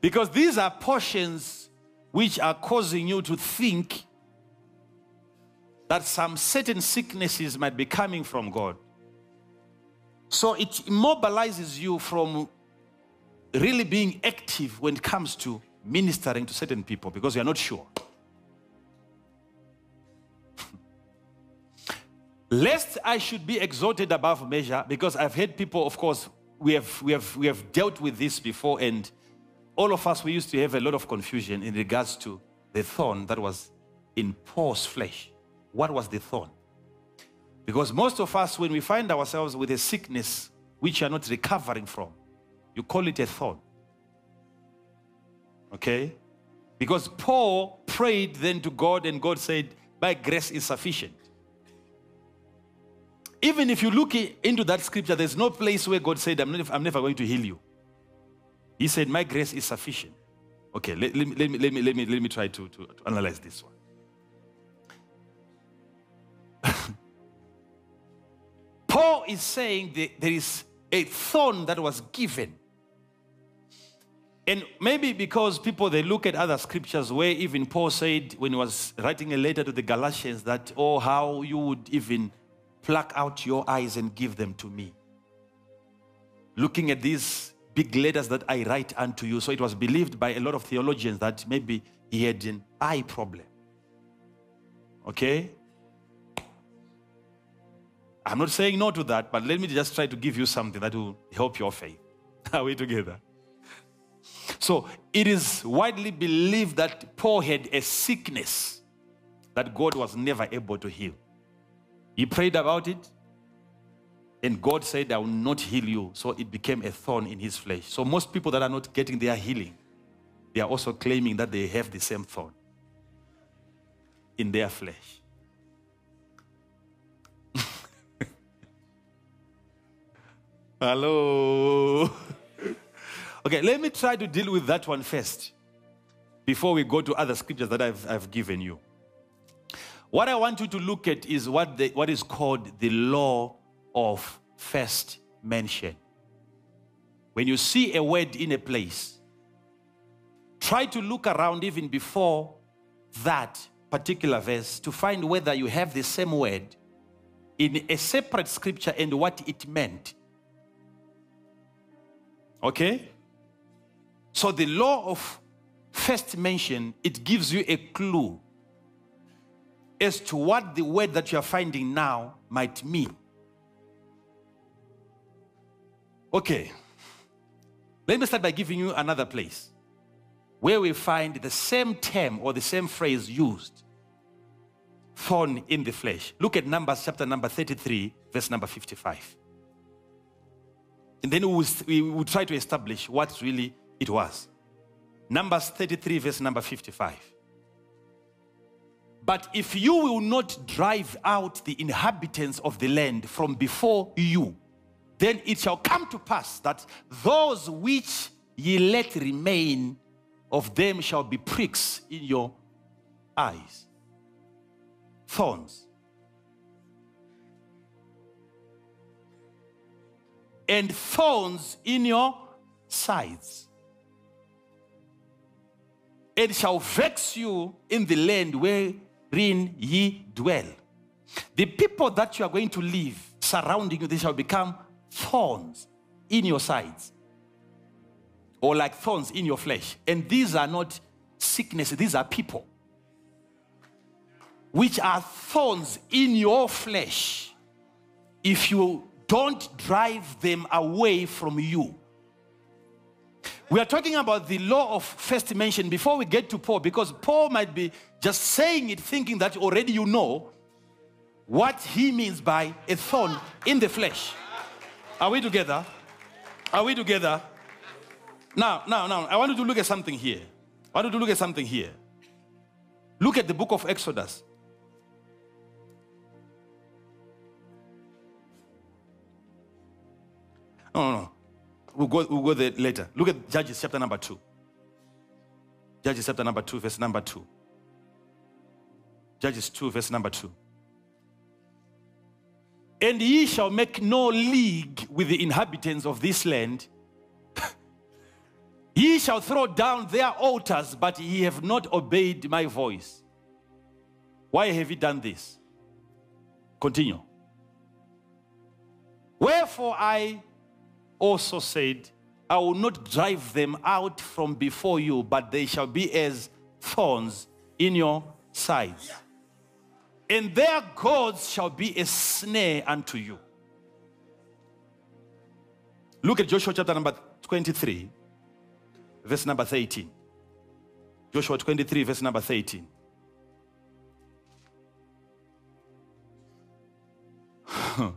because these are portions which are causing you to think that some certain sicknesses might be coming from God. So it immobilizes you from really being active when it comes to ministering to certain people because you're not sure. Lest I should be exalted above measure, because I've heard people, of course, we have, we have, we have dealt with this before, and all of us, we used to have a lot of confusion in regards to the thorn that was in Paul's flesh. What was the thorn? Because most of us, when we find ourselves with a sickness which you are not recovering from, you call it a thorn. Okay? Because Paul prayed then to God, and God said, My grace is sufficient. Even if you look into that scripture, there's no place where God said, I'm, never, I'm never going to heal you. He said, My grace is sufficient. Okay, let, let, me, let, me, let, me, let, me, let me try to, to, to analyze this one. Is saying that there is a thorn that was given. And maybe because people they look at other scriptures where even Paul said when he was writing a letter to the Galatians that, oh, how you would even pluck out your eyes and give them to me. Looking at these big letters that I write unto you. So it was believed by a lot of theologians that maybe he had an eye problem. Okay? I'm not saying no to that, but let me just try to give you something that will help your faith. Are we together? So it is widely believed that Paul had a sickness that God was never able to heal. He prayed about it, and God said, I will not heal you. So it became a thorn in his flesh. So most people that are not getting their healing, they are also claiming that they have the same thorn in their flesh. Hello. okay, let me try to deal with that one first before we go to other scriptures that I've, I've given you. What I want you to look at is what, the, what is called the law of first mention. When you see a word in a place, try to look around even before that particular verse to find whether you have the same word in a separate scripture and what it meant. Okay? So the law of first mention, it gives you a clue as to what the word that you are finding now might mean. Okay. Let me start by giving you another place where we find the same term or the same phrase used thorn in the flesh. Look at Numbers chapter number 33, verse number 55. And then we will, try to establish what really it was. Numbers 33, verse number 55. But if you will not drive out the inhabitants of the land from before you, then it shall come to pass that those which ye let remain of them shall be pricks in your eyes, thorns. And thorns in your sides. It shall vex you in the land wherein ye dwell. The people that you are going to live surrounding you, they shall become thorns in your sides or like thorns in your flesh. And these are not sicknesses, these are people which are thorns in your flesh if you don't drive them away from you. We are talking about the law of first mention before we get to Paul because Paul might be just saying it thinking that already you know what he means by a thorn in the flesh. Are we together? Are we together? Now, now, now, I want you to look at something here. I want you to look at something here. Look at the book of Exodus. No, no, no. We'll go, we'll go there later. Look at Judges chapter number 2. Judges chapter number 2, verse number 2. Judges 2, verse number 2. And ye shall make no league with the inhabitants of this land. ye shall throw down their altars, but ye have not obeyed my voice. Why have ye done this? Continue. Wherefore I also said, I will not drive them out from before you, but they shall be as thorns in your sides and their gods shall be a snare unto you. Look at Joshua chapter number 23, verse number 13. Joshua 23, verse number 13.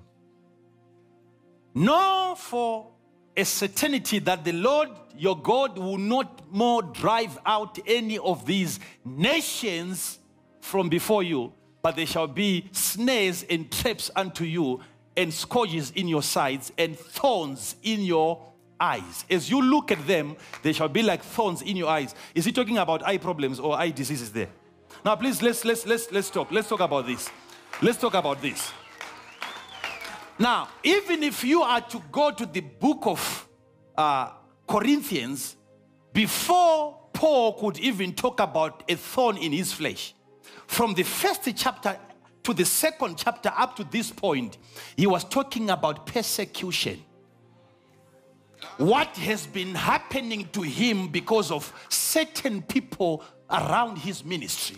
know for a certainty that the Lord your God will not more drive out any of these nations from before you, but there shall be snares and traps unto you, and scourges in your sides, and thorns in your eyes. As you look at them, they shall be like thorns in your eyes. Is he talking about eye problems or eye diseases there? Now, please let's let's let's let's talk. Let's talk about this. Let's talk about this. Now, even if you are to go to the book of uh, Corinthians, before Paul could even talk about a thorn in his flesh, from the first chapter to the second chapter up to this point, he was talking about persecution. What has been happening to him because of certain people around his ministry.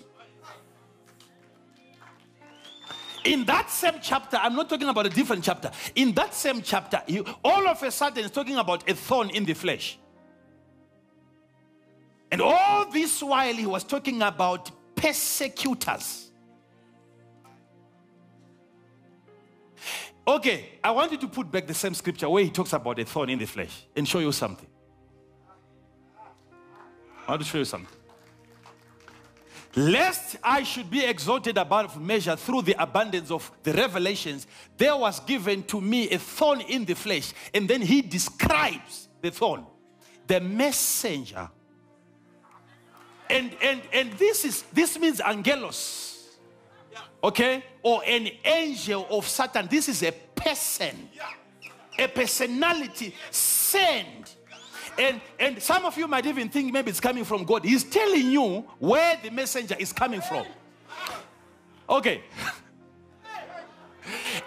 In that same chapter, I'm not talking about a different chapter. In that same chapter, he, all of a sudden, he's talking about a thorn in the flesh. And all this while he was talking about persecutors. Okay, I want you to put back the same scripture where he talks about a thorn in the flesh and show you something. I want to show you something. Lest I should be exalted above measure through the abundance of the revelations, there was given to me a thorn in the flesh. And then he describes the thorn, the messenger. And and and this is this means angelos. Okay? Or an angel of Satan. This is a person. A personality sent and, and some of you might even think maybe it's coming from God. He's telling you where the messenger is coming from. Okay.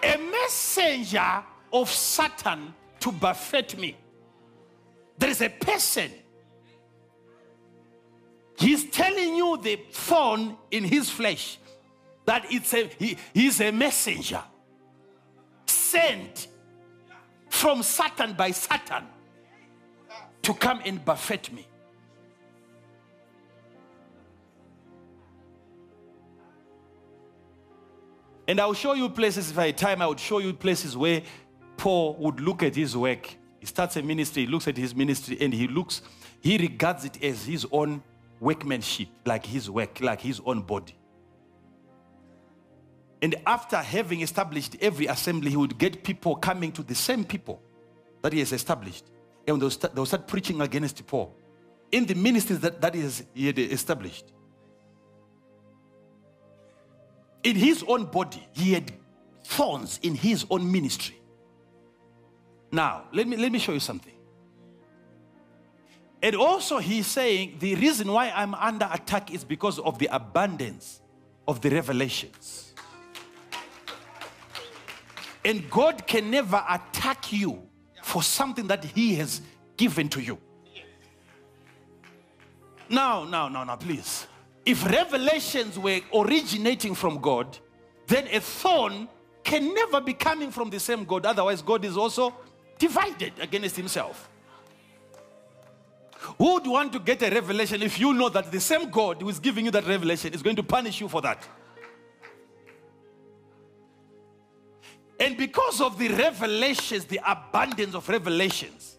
A messenger of Satan to buffet me. There is a person. He's telling you the thorn in his flesh that it's a he, he's a messenger sent from Satan by Satan to come and buffet me. And I'll show you places, if I had time, I would show you places where Paul would look at his work. He starts a ministry, he looks at his ministry, and he looks, he regards it as his own workmanship, like his work, like his own body. And after having established every assembly, he would get people coming to the same people that he has established and they'll start, they'll start preaching against Paul in the ministries that, that is, he had established. In his own body, he had thorns in his own ministry. Now, let me, let me show you something. And also, he's saying the reason why I'm under attack is because of the abundance of the revelations. And God can never attack you for something that He has given to you. Now, now, now, now, please. If revelations were originating from God, then a thorn can never be coming from the same God. Otherwise, God is also divided against Himself. Who would want to get a revelation if you know that the same God who is giving you that revelation is going to punish you for that? And because of the revelations, the abundance of revelations,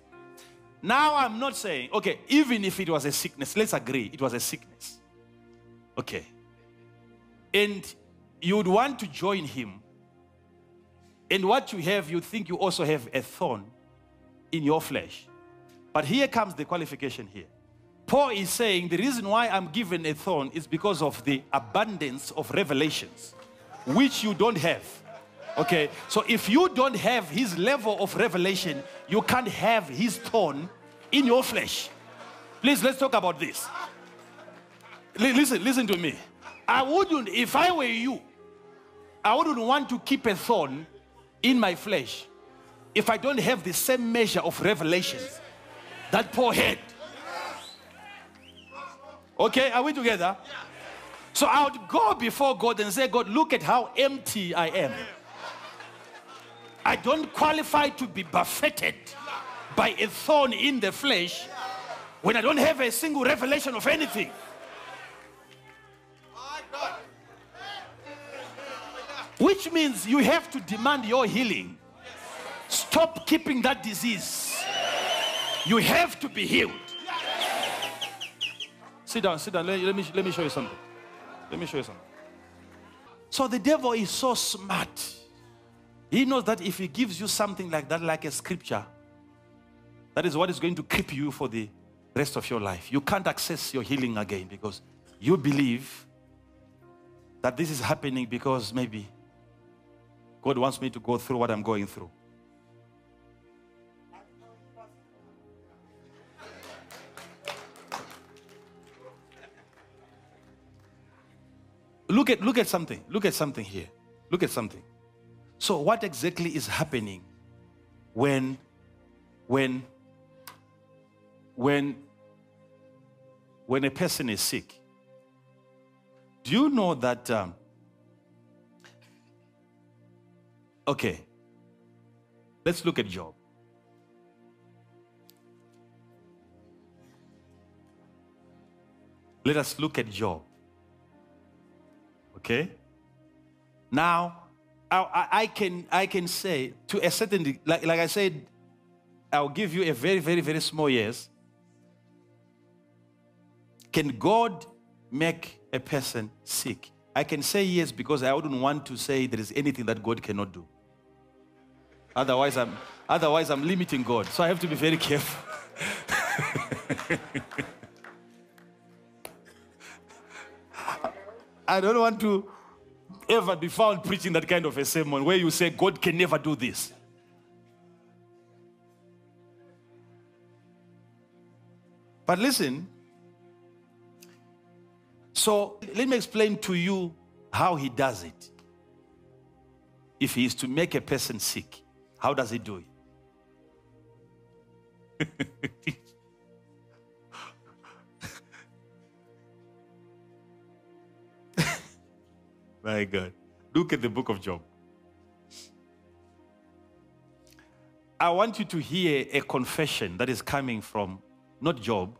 now I'm not saying, okay, even if it was a sickness, let's agree it was a sickness. Okay. And you would want to join him. And what you have, you think you also have a thorn in your flesh. But here comes the qualification here. Paul is saying the reason why I'm given a thorn is because of the abundance of revelations, which you don't have. Okay, so if you don't have his level of revelation, you can't have his thorn in your flesh. Please, let's talk about this. Listen, listen to me. I wouldn't, if I were you, I wouldn't want to keep a thorn in my flesh if I don't have the same measure of revelation that Paul had. Okay, are we together? So I would go before God and say, God, look at how empty I am. I don't qualify to be buffeted by a thorn in the flesh when I don't have a single revelation of anything. Which means you have to demand your healing. Stop keeping that disease. You have to be healed. Sit down, sit down. Let, let, me, let me show you something. Let me show you something. So the devil is so smart. He knows that if he gives you something like that, like a scripture, that is what is going to keep you for the rest of your life. You can't access your healing again because you believe that this is happening because maybe God wants me to go through what I'm going through. Look at, look at something. Look at something here. Look at something. So, what exactly is happening when, when, when, when a person is sick? Do you know that? Um, okay, let's look at Job. Let us look at Job. Okay? Now, I, I, can, I can say to a certain, like, like I said, I'll give you a very, very, very small yes. Can God make a person sick? I can say yes because I wouldn't want to say there is anything that God cannot do. Otherwise, I'm, otherwise I'm limiting God. So I have to be very careful. I don't want to ever be found preaching that kind of a sermon where you say God can never do this. But listen, so let me explain to you how he does it. If he is to make a person sick, how does he do it? My God. Look at the book of Job. I want you to hear a confession that is coming from not Job,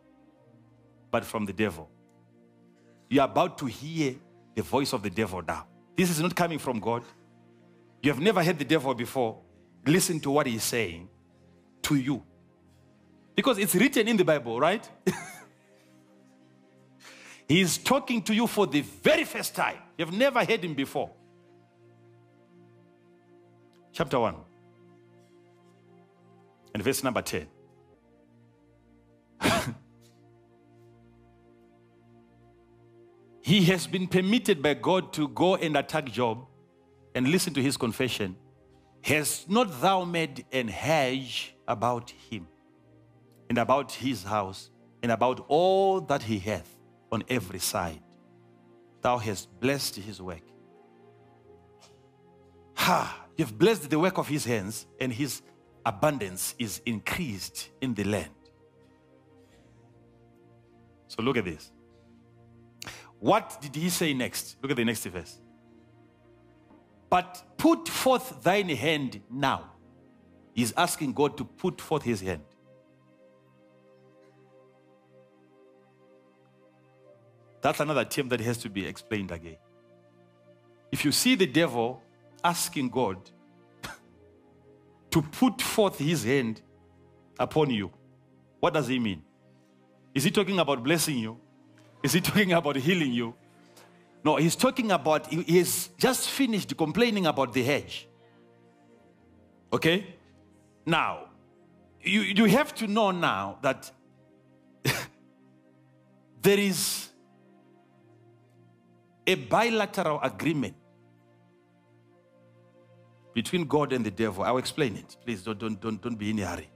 but from the devil. You're about to hear the voice of the devil now. This is not coming from God. You have never heard the devil before. Listen to what he's saying to you. Because it's written in the Bible, right? he's talking to you for the very first time. You've never heard him before. Chapter 1 and verse number 10. he has been permitted by God to go and attack Job and listen to his confession. Has not thou made an hedge about him and about his house and about all that he hath on every side? Thou hast blessed his work. Ha! You've blessed the work of his hands, and his abundance is increased in the land. So look at this. What did he say next? Look at the next verse. But put forth thine hand now. He's asking God to put forth his hand. That's another term that has to be explained again. If you see the devil asking God to put forth his hand upon you, what does he mean? Is he talking about blessing you? Is he talking about healing you? No, he's talking about, he- he's just finished complaining about the hedge. Okay? Now, you, you have to know now that there is a bilateral agreement between God and the devil. I'll explain it. Please don't, don't, don't, don't be in a hurry.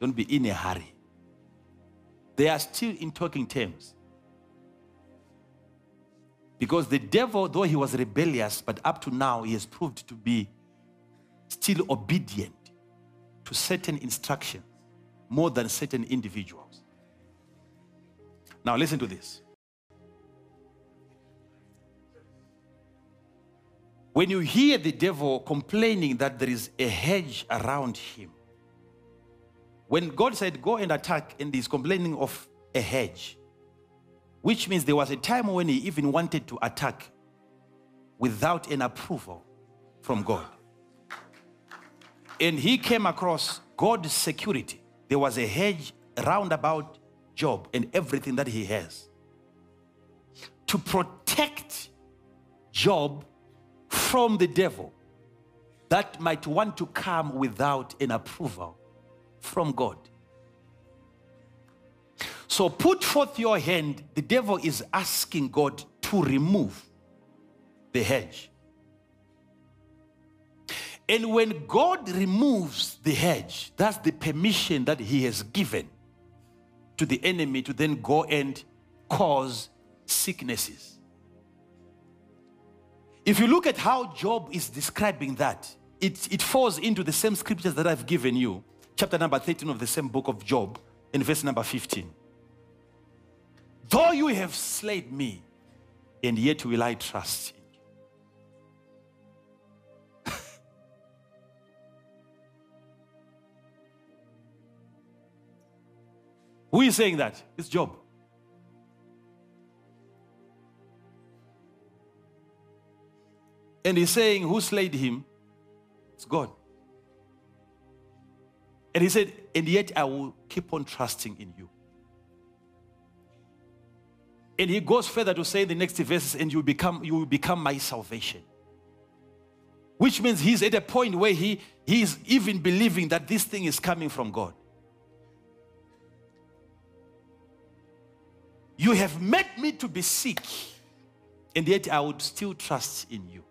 Don't be in a hurry. They are still in talking terms. Because the devil, though he was rebellious, but up to now he has proved to be still obedient to certain instructions more than certain individuals. Now, listen to this. When you hear the devil complaining that there is a hedge around him, when God said, Go and attack, and he's complaining of a hedge, which means there was a time when he even wanted to attack without an approval from God. And he came across God's security. There was a hedge round about Job and everything that he has to protect Job from the devil that might want to come without an approval from God. So put forth your hand. The devil is asking God to remove the hedge. And when God removes the hedge, that's the permission that he has given to the enemy to then go and cause sicknesses. If you look at how Job is describing that, it, it falls into the same scriptures that I've given you, chapter number 13 of the same book of Job, in verse number 15. Though you have slayed me, and yet will I trust in you. Who is saying that? It's Job. And he's saying, Who slayed him? It's God. And he said, And yet I will keep on trusting in you. And he goes further to say in the next verses, and you become you will become my salvation. Which means he's at a point where he, he is even believing that this thing is coming from God. You have made me to be sick, and yet I would still trust in you.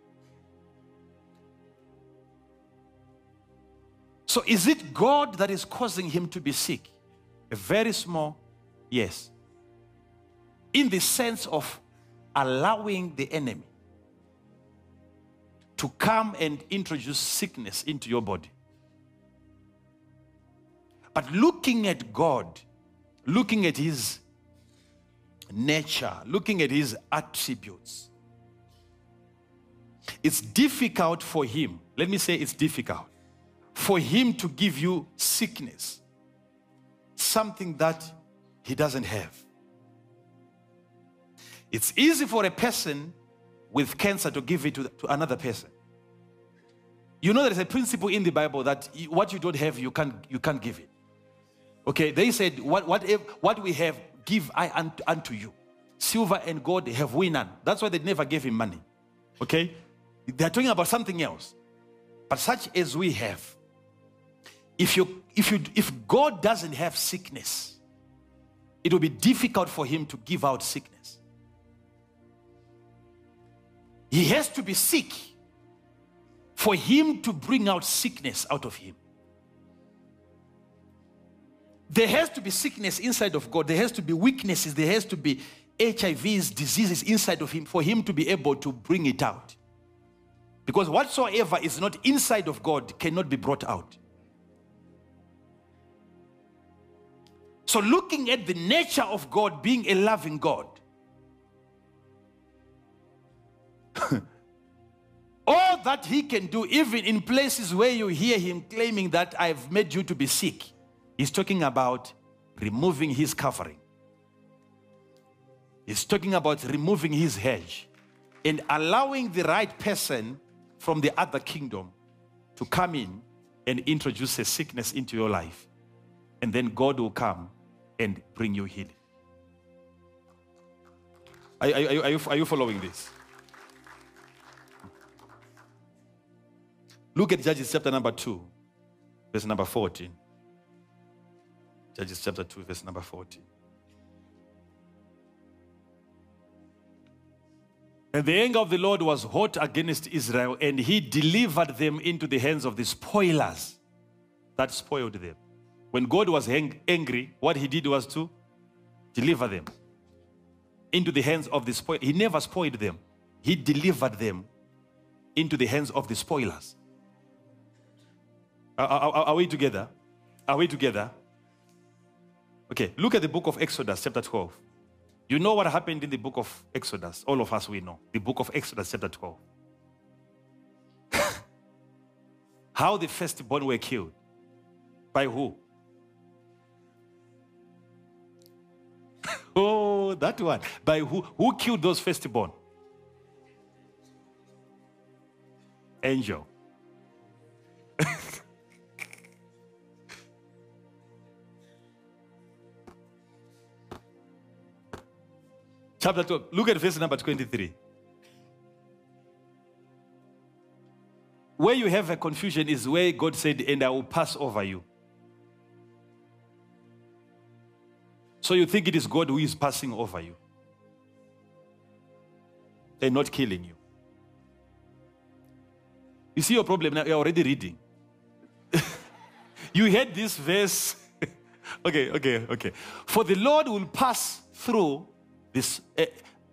So, is it God that is causing him to be sick? A very small yes. In the sense of allowing the enemy to come and introduce sickness into your body. But looking at God, looking at his nature, looking at his attributes. It's difficult for him, let me say it's difficult, for him to give you sickness, something that he doesn't have. It's easy for a person with cancer to give it to, to another person. You know, there's a principle in the Bible that what you don't have, you can't, you can't give it. Okay, they said, what, what, if, what we have, give I unto, unto you. Silver and gold have we none. That's why they never gave him money. Okay? They're talking about something else. But such as we have, if you if you if God doesn't have sickness, it will be difficult for him to give out sickness. He has to be sick for him to bring out sickness out of him. There has to be sickness inside of God. There has to be weaknesses. There has to be HIVs, diseases inside of him for him to be able to bring it out. Because whatsoever is not inside of God cannot be brought out. So, looking at the nature of God being a loving God, all that He can do, even in places where you hear Him claiming that I've made you to be sick, He's talking about removing his covering. He's talking about removing his hedge and allowing the right person from the other kingdom to come in and introduce a sickness into your life. And then God will come and bring you healing. Are, are, are, you, are you following this? Look at Judges chapter number 2, verse number 14. Judges chapter 2, verse number 14. And the anger of the Lord was hot against Israel, and he delivered them into the hands of the spoilers that spoiled them. When God was angry, what he did was to deliver them into the hands of the spoilers. He never spoiled them, he delivered them into the hands of the spoilers. Are, are, are we together? Are we together? Okay, look at the book of Exodus, chapter 12. You know what happened in the book of Exodus? All of us we know. The book of Exodus, chapter 12. How the firstborn were killed. By who? Oh, that one. By who? Who killed those firstborn? Angel. Chapter 12. Look at verse number 23. Where you have a confusion is where God said, And I will pass over you. So you think it is God who is passing over you and not killing you. You see your problem now, you're already reading. you heard this verse. okay, okay, okay. For the Lord will pass through this, uh,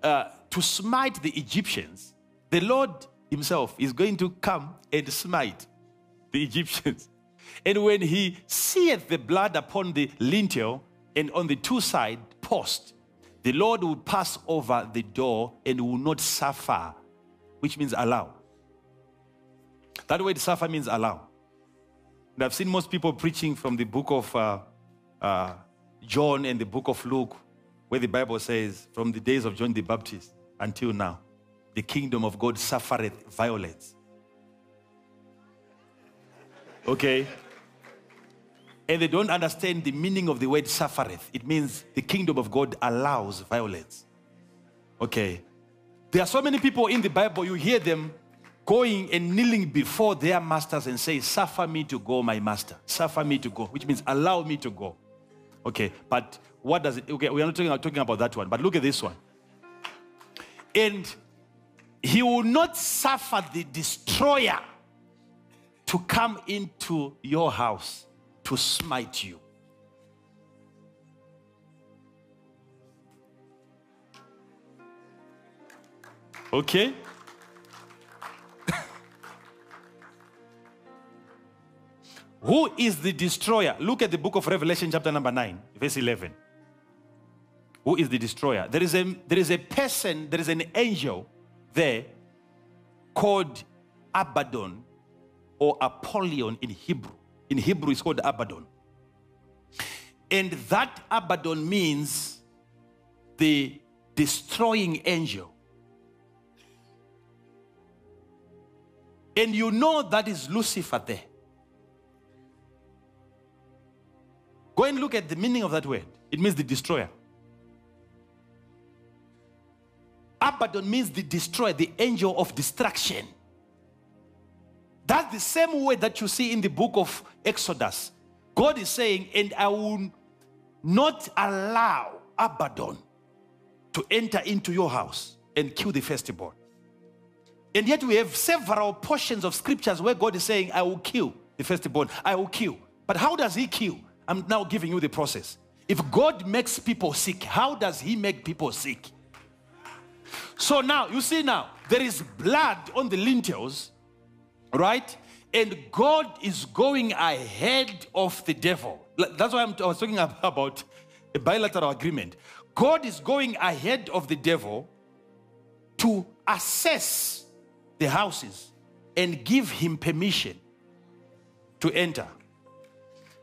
uh, to smite the Egyptians, the Lord Himself is going to come and smite the Egyptians. And when He seeth the blood upon the lintel and on the two side post, the Lord will pass over the door and will not suffer, which means allow. That word suffer means allow. And I've seen most people preaching from the book of uh, uh, John and the book of Luke where the Bible says, from the days of John the Baptist until now, the kingdom of God suffereth violence. Okay? And they don't understand the meaning of the word suffereth. It means the kingdom of God allows violence. Okay? There are so many people in the Bible, you hear them going and kneeling before their masters and say, Suffer me to go, my master. Suffer me to go, which means allow me to go. Okay, but what does it? Okay, we are not talking, talking about that one, but look at this one. And he will not suffer the destroyer to come into your house to smite you. Okay? Who is the destroyer? Look at the book of Revelation, chapter number 9, verse 11. Who is the destroyer? There is a, there is a person, there is an angel there called Abaddon or Apollyon in Hebrew. In Hebrew, it's called Abaddon. And that Abaddon means the destroying angel. And you know that is Lucifer there. Go and look at the meaning of that word. It means the destroyer. Abaddon means the destroyer, the angel of destruction. That's the same word that you see in the book of Exodus. God is saying, and I will not allow Abaddon to enter into your house and kill the firstborn. And yet we have several portions of scriptures where God is saying, I will kill the firstborn. I will kill. But how does he kill? I'm now giving you the process. If God makes people sick, how does he make people sick? So now, you see now, there is blood on the lintels, right? And God is going ahead of the devil. That's why I'm, I was talking about a bilateral agreement. God is going ahead of the devil to assess the houses and give him permission to enter.